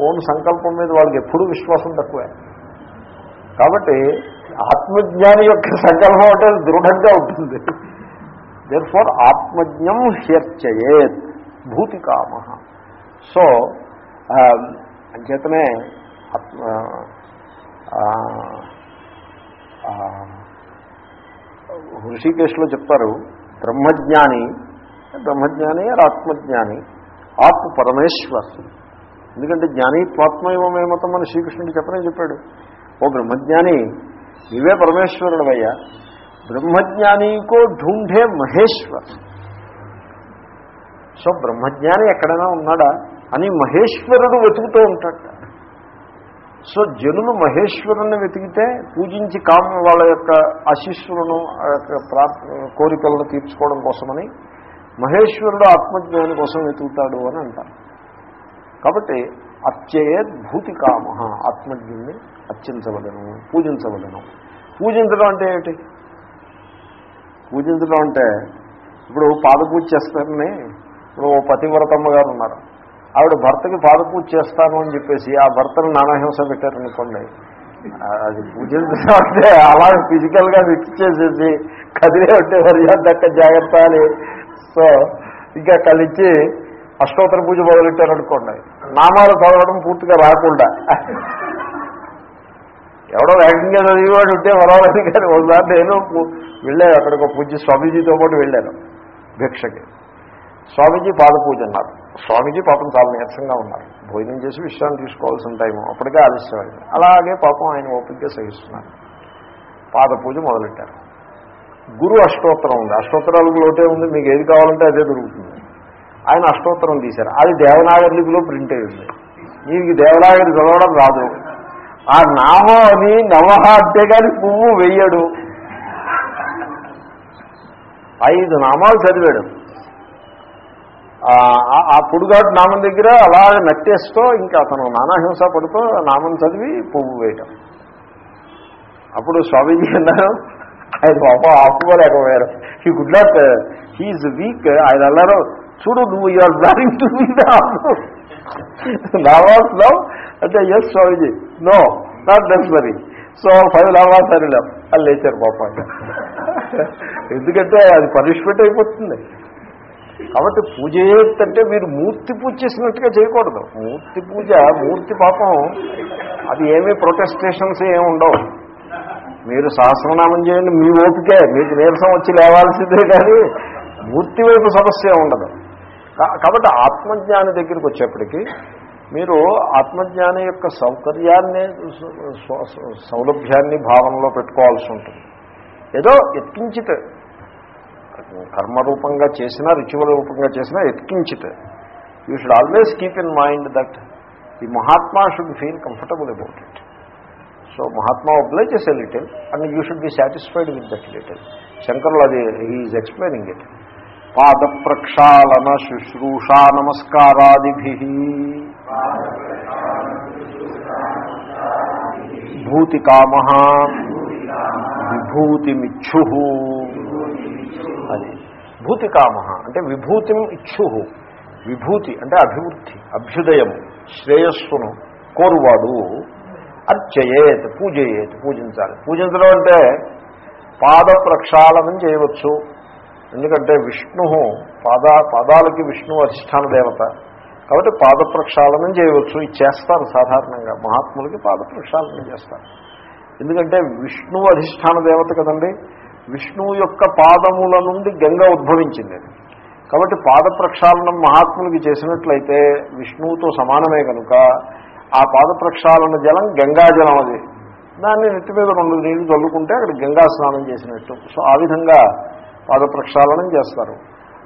ఓన్ సంకల్పం మీద వాళ్ళకి ఎప్పుడూ విశ్వాసం తక్కువే. కాబట్టి ఆత్మజ్ఞాని యొక్క సంకల్పం అంటే దృఢంగా ఉంటుంది. దేర్ ఫార్ ఆత్మజ్ఞం హ్యర్చయేత్ భూతికామ. సో um, అంచేతనే ఆత్మ హృషికేశ్లో చెప్తారు బ్రహ్మజ్ఞాని బ్రహ్మజ్ఞాని ఆత్మజ్ఞాని ఆత్మ పరమేశ్వర్ ఎందుకంటే జ్ఞాని త్వాత్మయమే మతం అని శ్రీకృష్ణుడు చెప్పనే చెప్పాడు. ఓ బ్రహ్మజ్ఞాని నీవే పరమేశ్వరుడవయ్యా అయ్యా బ్రహ్మజ్ఞానికో ఢూంఢే మహేశ్వర్. సో బ్రహ్మజ్ఞాని ఎక్కడైనా ఉన్నాడా? అని మహేశ్వరుడు వెతుకుతూ ఉంటాడు. సో జనులు మహేశ్వరుని వెతికితే పూజించి కామ వాళ్ళ యొక్క ఆశీస్సులను కోరికలను తీర్చుకోవడం కోసమని మహేశ్వరుడు ఆత్మజ్ఞాని కోసం వెతుకుతాడు అని అంటారు. కాబట్టి అర్చయేద్ భూతి కామ ఆత్మజ్ఞుణ్ణి అర్చించవలను పూజించవలను. పూజించడం అంటే ఏమిటి? పూజించడం అంటే ఇప్పుడు పాదపూజ చేస్తారని ఇప్పుడు ఓ పతివ్రతమ్మ గారు ఉన్నారు. ఆవిడ భర్తకి పాదపూజ చేస్తాను అని చెప్పేసి ఆ భర్తను నానాహింస పెట్టారనుకోండి. అది పూజించడం అంటే అలా ఫిజికల్గా విచ్చి చేసేసి కదిలే ఉంటే మర్యాదక్క జాగ్రత్త అని. సో ఇంకా కలిసి అష్టోత్తర పూజ మొదలెట్టారనుకోండి నామాలు చదవడం పూర్తిగా రాకుండా. ఎవడో వేగంగా చదివేవాడు ఉంటే పర్వాలేదు కానీ ఒకసారి నేను వెళ్ళాను అక్కడికి ఒక పూజ స్వామీజీతో పాటు వెళ్ళాను భిక్షకి. స్వామీజీ పాద పూజ అన్నారు. స్వామీజీ పాపం చాలా నీరసంగా ఉన్నారు. భోజనం చేసి విశ్రాంతి తీసుకోవాల్సిన టైము. అప్పటికే ఆలస్యమైంది అలాగే పాపం ఆయన ఓపికగా సహిస్తున్నారు. పాద పూజ మొదలెట్టారు. గురు అష్టోత్తరం ఉంది. అష్టోత్తరాలకు లోటే ఉంది. మీకు ఏది కావాలంటే అదే దొరుకుతుంది. ఆయన అష్టోత్తరం తీశారు. అది దేవనాగరి లిపిలో ప్రింట్ అయ్యింది నీకు దేవనాగరి చదవడం రాదు. ఆ నామం అని నవహ అంటే కానీ పువ్వు వెయ్యడు ఐదు నామాలు చదివాడు. ఆ పొడుగాటు నామం దగ్గర అలాగే నట్టేస్తూ ఇంకా అతను నానాహింస పడుతూ నామం చదివి పువ్వు వేయటం. అప్పుడు స్వామీజీ అన్నారు ఆయన పాప ఆపుకోలేకపోయారు. He could not he is weak ఆయన అన్నారు చూడు నువ్వు you are planning to be లావాస్ love అంటే yes Swamiji. No not necessary so five లావాస్ అని లవ్ అది లేచారు పాప. ఎందుకంటే అది పనిష్మెంట్ అయిపోతుంది. కాబట్టి పూజ ఏంటంటే మీరు మూర్తి పూజ చేసినట్టుగా చేయకూడదు. మూర్తి పూజ మూర్తి పాపం అది ఏమీ ప్రొటెస్టేషన్స్ ఏమి ఉండవు. మీరు సహస్రనామం చేయండి మీ ఓపికే. మీకు నీరసం వచ్చి లేవాల్సిందే కానీ మూర్తి వైపు సమస్య ఉండదు. కాబట్టి ఆత్మజ్ఞాని దగ్గరికి వచ్చేప్పటికీ మీరు ఆత్మజ్ఞాని యొక్క సౌకర్యాన్ని సౌలభ్యాన్ని భావనలో పెట్టుకోవాల్సి ఉంటుంది. ఏదో ఎత్కించితే కర్మరూపంగా చేసినా రిచువల్ రూపంగా చేసినా ఎత్కించితే you should always keep in mind that the Mahatma should feel comfortable about it so Mahatma obliges a little and you should be satisfied with that little శంకర్లు అది హీఈస్ ఎక్స్ప్లెయినింగ్ ఇట్ పాద ప్రక్షాళన శుశ్రూషా నమస్కారాదిభి. భూతికామ విభూతిమిచ్చు. అది. భూతికామ అంటే విభూతిం ఇచ్చు. విభూతి అంటే అభివృద్ధి అభ్యుదయం శ్రేయస్సును కోరువాడు. అర్చయేత్ పూజయేత్ పూజించాలి. పూజించడం అంటే పాద ప్రక్షాళనం చేయవచ్చు. ఎందుకంటే విష్ణు పాద పాదాలకి విష్ణు అధిష్టాన దేవత. కాబట్టి పాద ప్రక్షాళనం చేయవచ్చు. ఇది చేస్తారు సాధారణంగా. మహాత్ములకి పాద ప్రక్షాళనం చేస్తారు. ఎందుకంటే విష్ణువు అధిష్టాన దేవత కదండి? విష్ణువు యొక్క పాదముల నుండి గంగ ఉద్భవించింది కాబట్టి పాద ప్రక్షాళనం మహాత్ములకి చేసినట్లయితే విష్ణువుతో సమానమే కనుక ఆ పాద ప్రక్షాళన జలం గంగాజలం అది దాన్ని నెత్తి మీద రెండు నీళ్ళు చల్లుకుంటే అక్కడ గంగా స్నానం చేసినట్టు. సో ఆ విధంగా పాద ప్రక్షాళనం చేస్తారు.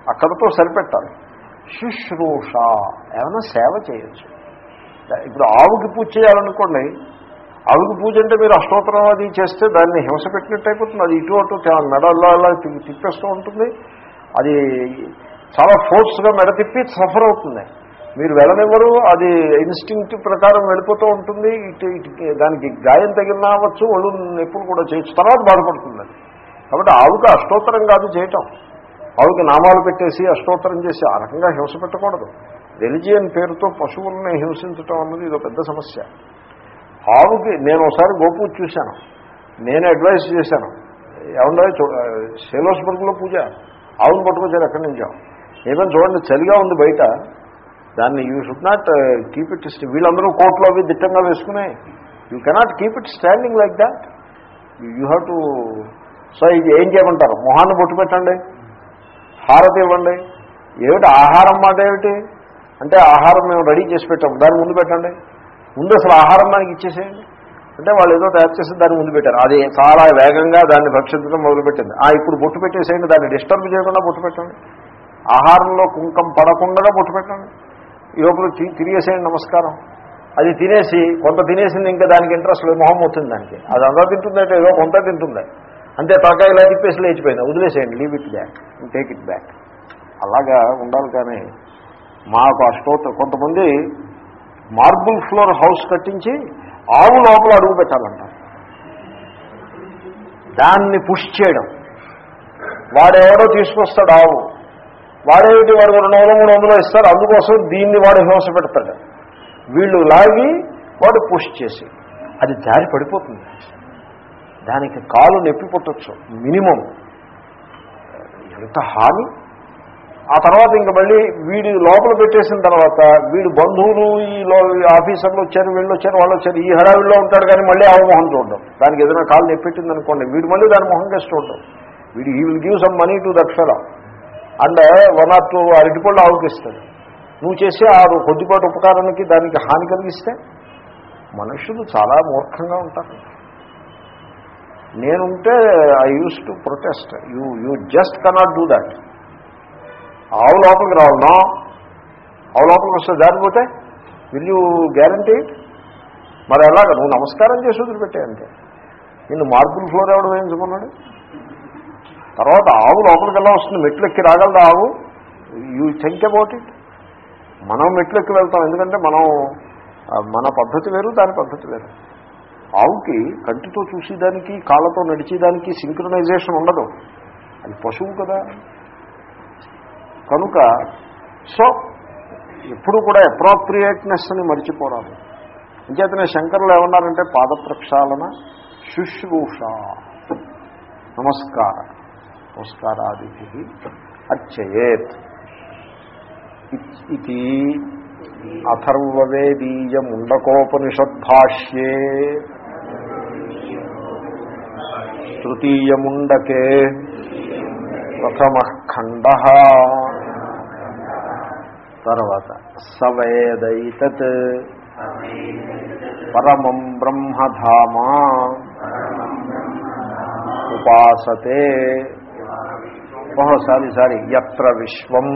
అక్కడతో సరిపెట్టాలి. శుశ్రూష. ఏమైనా సేవ చేయొచ్చు. ఇప్పుడు ఆవుకి పూజ చేయాలనుకోండి ఆవుకి పూజ అంటే మీరు అష్టోత్తరం అది చేస్తే దాన్ని హింస పెట్టినట్టు అయిపోతుంది. అది ఇటు అటు చాలా మెడల్లో అలా తిప్పేస్తూ ఉంటుంది. అది చాలా ఫోర్స్గా మెడ తిప్పి సఫర్ అవుతుంది. మీరు వెళ్ళనివ్వరు. అది ఇన్స్టింక్ట్ ప్రకారం వెళ్ళిపోతూ ఉంటుంది. ఇటు ఇటు దానికి గాయం తగిలినా అవ్వచ్చు. ఒళ్ళు నొప్పులు కూడా చేయొచ్చు. తర్వాత బాధపడుతుంది అది. కాబట్టి ఆవుకి అష్టోత్తరం కాదు చేయటం ఆవుకి నామాలు పెట్టేసి అష్టోత్తరం చేసి ఆ రకంగా హింస పెట్టకూడదు. రెలిజియన్ పేరుతో పశువులను హింసించటం అన్నది ఇది పెద్ద సమస్య. ఆవుకి నేను ఒకసారి గోపూజ చూశాను. నేను అడ్వైస్ చేశాను. ఏమన్నా సేలోస్బర్గ్లో పూజ. ఆవును పట్టుకొచ్చారు ఎక్కడి నుంచో. ఏమైనా చూడండి చలిగా ఉంది బయట. దాన్ని you should not keep it వీళ్ళందరూ కోట్లో అవి దిట్టంగా వేసుకునే. You cannot keep it standing like that you have to so ఇది ఏం చేయమంటారు? మొహాన్ని బొట్టు పెట్టండి హారతి ఇవ్వండి. ఏమిటి? ఆహారం మాట ఏమిటి? అంటే ఆహారం మేము రెడీ చేసి పెట్టాము. దాని ముందు పెట్టండి. ముందు అసలు ఆహారం దానికి ఇచ్చేసేయండి. అంటే వాళ్ళు ఏదో తయారు చేసి దాన్ని ముందు పెట్టారు. అది చాలా వేగంగా దాన్ని భక్షించడం మొదలుపెట్టింది. ఆ ఇప్పుడు బొట్టు పెట్టేసేయండి. దాన్ని డిస్టర్బ్ చేయకుండా బొట్టు పెట్టండి. ఆహారంలో కుంకం పడకుండా బొట్టు పెట్టండి. ఈ లోపల తి- తిరిగేసేయండి నమస్కారం. అది తినేసి కొంత తినేసింది ఇంకా దానికి ఇంట్రెస్ట్ లేదు. మొహం అవుతుంది దానికి. అది అంతా తింటుందంటే ఏదో కొంత తింటుంది. అంతే తలకాయ ఇలా తిప్పేసి లేచిపోయింది వదిలేసేయండి leave it back take it back అలాగా ఉండాలి కానీ మాకు ఆ కొంతమంది మార్బుల్ ఫ్లోర్ హౌస్ కట్టించి ఆవు లోపల అడుగు పెట్టాలంట. దాన్ని పుష్ చేయడం. వాడెవడో తీసుకొస్తాడు ఆవు. వాడేమిటి? వాడు రెండు వందలు మూడు వందలు ఇస్తారు అందుకోసం దీన్ని వాడు హింస పెడతాడు. వీళ్ళు లాగి వాడు పుష్ చేసి. అది జారి పడిపోతుంది. దానికి కాలు నొప్పి పుట్టచ్చు మినిమం. ఎంత హాని? ఆ తర్వాత ఇంక మళ్ళీ వీడి లోపల పెట్టేసిన తర్వాత వీడి బంధువులు ఈ ఆఫీసర్లు వచ్చారు వీళ్ళు వచ్చారు వాళ్ళు వచ్చారు ఈ హడావిడిలో ఉంటాడు కానీ మళ్ళీ ఆవు మొహం చూడడం. దానికి ఏదైనా కాలు నెప్పెట్టింది అనుకోండి వీడు మళ్ళీ దాని మొహం కేసి చూడడం. వీడు ఈ will give some money to that and one or two అరటిపళ్ళు ఆవుకిస్తాడు. నువ్వు చేసే ఆ కొద్దిపాటి ఉపకారానికి దానికి హాని కలిగిస్తే మనుషులు చాలా మూర్ఖంగా ఉంటారు. నేనుంటే I use to protest you you just cannot do that ఆవు లోపలికి రావునా ఆవు లోపలికి వస్తే దారిపోతే విల్ యూ గ్యారంటీ మరి ఎలాగ? నువ్వు నమస్కారం చేసి వదిలిపెట్టాయంటే నిన్ను మార్బుల్ ఫ్లోర్ ఎవడు వేయించుకున్నాడు? తర్వాత ఆవు లోపలికి ఎలా వస్తుంది? మెట్లు ఎక్కి ఆవు? యూ థింక్ అబౌట్ ఇట్ మనం మెట్లు ఎక్కి వెళ్తాం. ఎందుకంటే మనం మన పద్ధతి వేరు దాని పద్ధతి వేరు. ఆవుకి కంటితో చూసేదానికి కాళ్ళతో నడిచేదానికి సింక్రనైజేషన్ ఉండదు. అది పశువు కదా. కనుక సో ఎప్పుడు కూడా అప్రాప్రియేట్నెస్ అని మర్చిపోరాదు. అంచేతనే శంకరులు ఏమన్నారంటే పాద ప్రక్షాళన శుశ్రూష నమస్కార నమస్కారాది అర్చయేత్. ఇది అథర్వవేదీయముండకోపనిషద్భాష్యే. తృతీయముండకే ప్రథమ ఖండ తర్వాత సవేదైతత్ పరమం బ్రహ్మధామా ఉపాసతే ఓహో సారీ సారీ ఎత్ర విశ్వం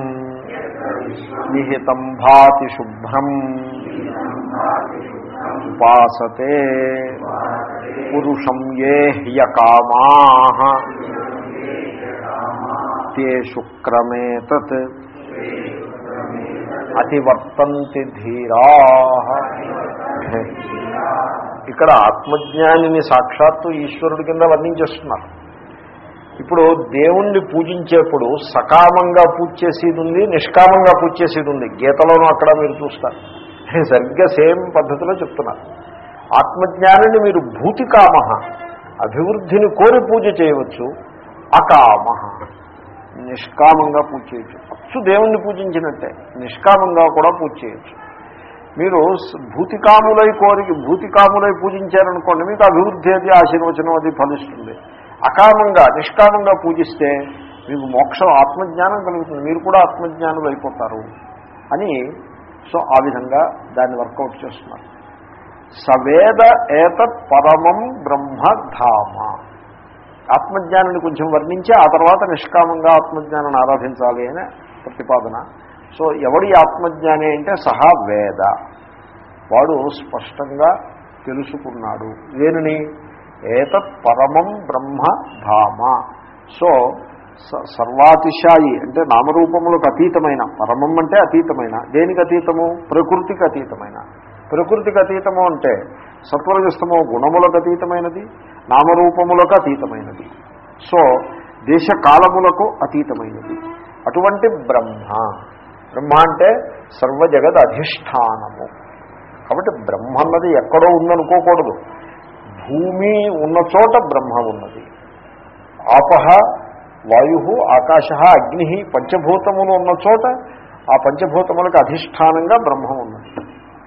నిహితం భాతి శుభ్రం ఉపాసతే పురుషం ఏ హ్యకామా తే శుక్రమేతత్ అతివర్తంతి ధీరా ఇక్కడ ఆత్మజ్ఞానిని సాక్షాత్తు ఈశ్వరుడి కింద వర్ణించేస్తున్నారు. ఇప్పుడు దేవుణ్ణి పూజించేప్పుడు సకామంగా పూజ చేసేది ఉంది నిష్కామంగా పూజ చేసేది ఉంది గీతలోనూ అక్కడ మీరు చూస్తారు. సరిగ్గా సేమ్ పద్ధతిలో చెప్తున్నారు. ఆత్మజ్ఞానిని మీరు భూతికామ అభివృద్ధిని కోరి పూజ చేయవచ్చు అకామ నిష్కామంగా పూజ చేయొచ్చు. అచ్చు దేవుణ్ణి పూజించినట్టే నిష్కామంగా కూడా పూజ చేయొచ్చు. మీరు భూతికాములై కోరికి భూతికాములై పూజించారనుకోండి మీకు అభివృద్ధి అది ఆశీర్వచనం అది ఫలిస్తుంది. అకామంగా నిష్కామంగా పూజిస్తే మీకు మోక్షం ఆత్మజ్ఞానం కలుగుతుంది. మీరు కూడా ఆత్మజ్ఞానులు అయిపోతారు అని సో ఆ విధంగా దాన్ని వర్కౌట్ చేస్తున్నారు. సవేద ఏతత్ పరమం బ్రహ్మధామ ఆత్మజ్ఞానాన్ని కొంచెం వర్ణించి ఆ తర్వాత నిష్కామంగా ఆత్మజ్ఞానాన్ని ఆరాధించాలి అనే ప్రతిపాదన. సో ఎవడి ఆత్మజ్ఞాని అంటే సహా వేద. వాడు స్పష్టంగా తెలుసుకున్నాడు. దేనిని? ఏతత్ పరమం బ్రహ్మధామ సో సర్వాతిశాయి అంటే నామరూపములకు అతీతమైన పరమం అంటే అతీతమైన. దేనికి అతీతము? ప్రకృతికి అతీతమైన. ప్రకృతికి అతీతము అంటే సత్వరజస్తమో గుణములకు అతీతమైనది నామరూపములకు అతీతమైనది. సో దేశకాలములకు అతీతమైనది. అటువంటి బ్రహ్మ. బ్రహ్మ అంటే సర్వజగద్ అధిష్టానము. కాబట్టి బ్రహ్మ అన్నది ఎక్కడో ఉందనుకోకూడదు. భూమి ఉన్న చోట బ్రహ్మ ఉన్నది. ఆపహ వాయు ఆకాశ అగ్ని పంచభూతములు ఉన్న చోట ఆ పంచభూతములకు అధిష్టానంగా బ్రహ్మ ఉన్నది.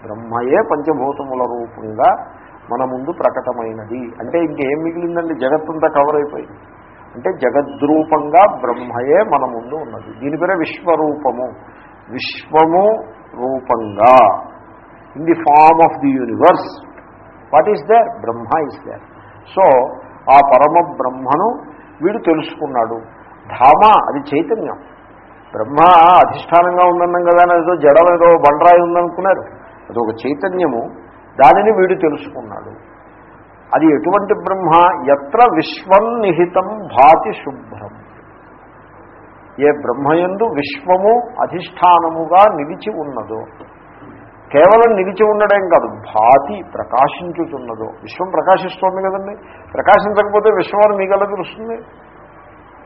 బ్రహ్మయే పంచభూతముల రూపంగా మన ముందు ప్రకటమైనది. అంటే ఇంకేం మిగిలిందండి? జగత్తంతా కవర్ అయిపోయింది. అంటే జగద్రూపంగా బ్రహ్మయే మన ముందు ఉన్నది. దీని పేరే విశ్వరూపము. విశ్వము రూపంగా. In the form of the universe what is there Brahma is there so ఆ పరమ బ్రహ్మను వీడు తెలుసుకున్నాడు. ధామ అది చైతన్యం. బ్రహ్మ అధిష్టానంగా ఉందన్నాం కదా ఏదో జడం ఏదో బండరాయి ఉందనుకున్నారు. అది ఒక చైతన్యము. దానిని వీడు తెలుసుకున్నాడు. అది ఎటువంటి బ్రహ్మ? ఎత్ర విశ్వం నిహితం భాతి శుభ్రం. ఏ బ్రహ్మయందు విశ్వము అధిష్టానముగా నిలిచి ఉన్నదో కేవలం నిలిచి ఉండడం కాదు భాతి ప్రకాశించుతున్నదో విశ్వం ప్రకాశిస్తోంది కదండి. ప్రకాశించకపోతే విశ్వం మీకు ఎలా తెలుస్తుంది?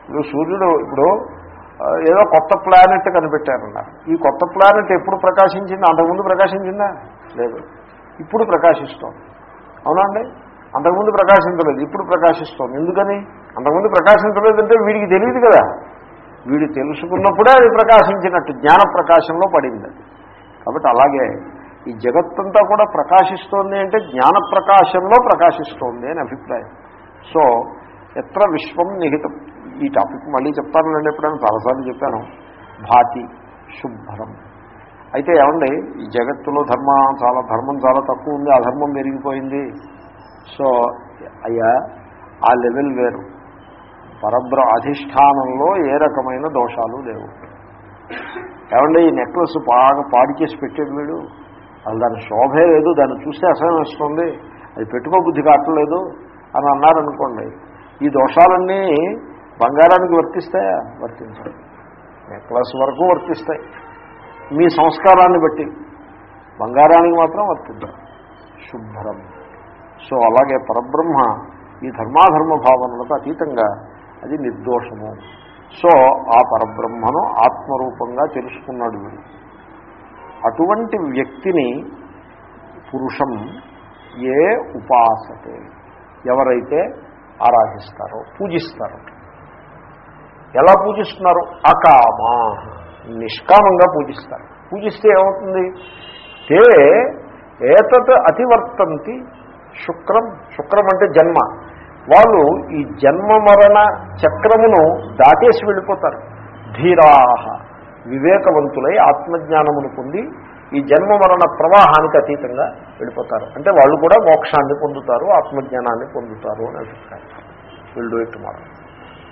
ఇప్పుడు సూర్యుడు ఇప్పుడు ఏదో కొత్త ప్లానెట్ కనిపెట్టారన్నారు ఈ కొత్త ప్లానెట్ ఎప్పుడు ప్రకాశించింది? అంతకుముందు ప్రకాశించిందా? లేదు. ఇప్పుడు ప్రకాశిస్తోంది. అవునండి అంతకుముందు ప్రకాశించలేదు ఇప్పుడు ప్రకాశిస్తోంది. ఎందుకని? అంతకుముందు ప్రకాశించలేదంటే వీడికి తెలియదు కదా. వీడు తెలుసుకున్నప్పుడే అది ప్రకాశించినట్టు జ్ఞాన ప్రకాశంలో పడింది. అది కాబట్టి అలాగే ఈ జగత్తంతా కూడా ప్రకాశిస్తోంది అంటే జ్ఞాన ప్రకాశంలో ప్రకాశిస్తోంది అని అభిప్రాయం. సో ఎత్ర విశ్వం నిహితం. ఈ టాపిక్ మళ్ళీ చెప్తాను ఎప్పుడైనా చాలాసార్లు చెప్పాను. భాతి శుభ్రం. అయితే ఏమండి ఈ జగత్తులో ధర్మ చాలా ధర్మం చాలా తక్కువ ఉంది అధర్మం పెరిగిపోయింది సో అయ్యా ఆ లెవెల్ వేరు. పరబ్ర అధిష్టానంలో ఏ రకమైన దోషాలు లేవు. ఏమండి ఈ నెక్లెస్ బాగా పాడి చేసి పెట్టాడు వీడు. అది దాని శోభే లేదు దాన్ని చూస్తే అసహ్యం వస్తుంది. అది పెట్టుకో బుద్ధి కావట్లేదు అని అన్నారనుకోండి ఈ దోషాలన్నీ బంగారానికి వర్తిస్తాయా? వర్తించాలి నెక్లెస్ వరకు వర్తిస్తాయి. మీ సంస్కారాన్ని బట్టి. బంగారానికి మాత్రం వర్తిద్దాం. శుభ్రం. సో అలాగే పరబ్రహ్మ ఈ ధర్మాధర్మ భావనలకు అతీతంగా అది నిర్దోషము. సో ఆ పరబ్రహ్మను ఆత్మరూపంగా తెలుసుకున్నాడు వీడు. అటువంటి వ్యక్తిని పురుషం ఏ ఉపాసతే. ఎవరైతే ఆరాధిస్తారో పూజిస్తారో. ఎలా పూజిస్తున్నారు? అకామా. నిష్కామంగా పూజిస్తారు. పూజిస్తే ఏమవుతుంది? తే ఏతత్ అతివర్తంతి శుక్రం. శుక్రం అంటే జన్మ. వాళ్ళు ఈ జన్మ మరణ చక్రమును దాటేసి వెళ్ళిపోతారు. ధీరాహ. వివేకవంతులై ఆత్మజ్ఞానమును పొంది ఈ జన్మ మరణ ప్రవాహానికి అతీతంగా వెళ్ళిపోతారు. అంటే వాళ్ళు కూడా మోక్షాన్ని పొందుతారు ఆత్మజ్ఞానాన్ని పొందుతారు అని అభిప్రాయం. Will do it tomorrow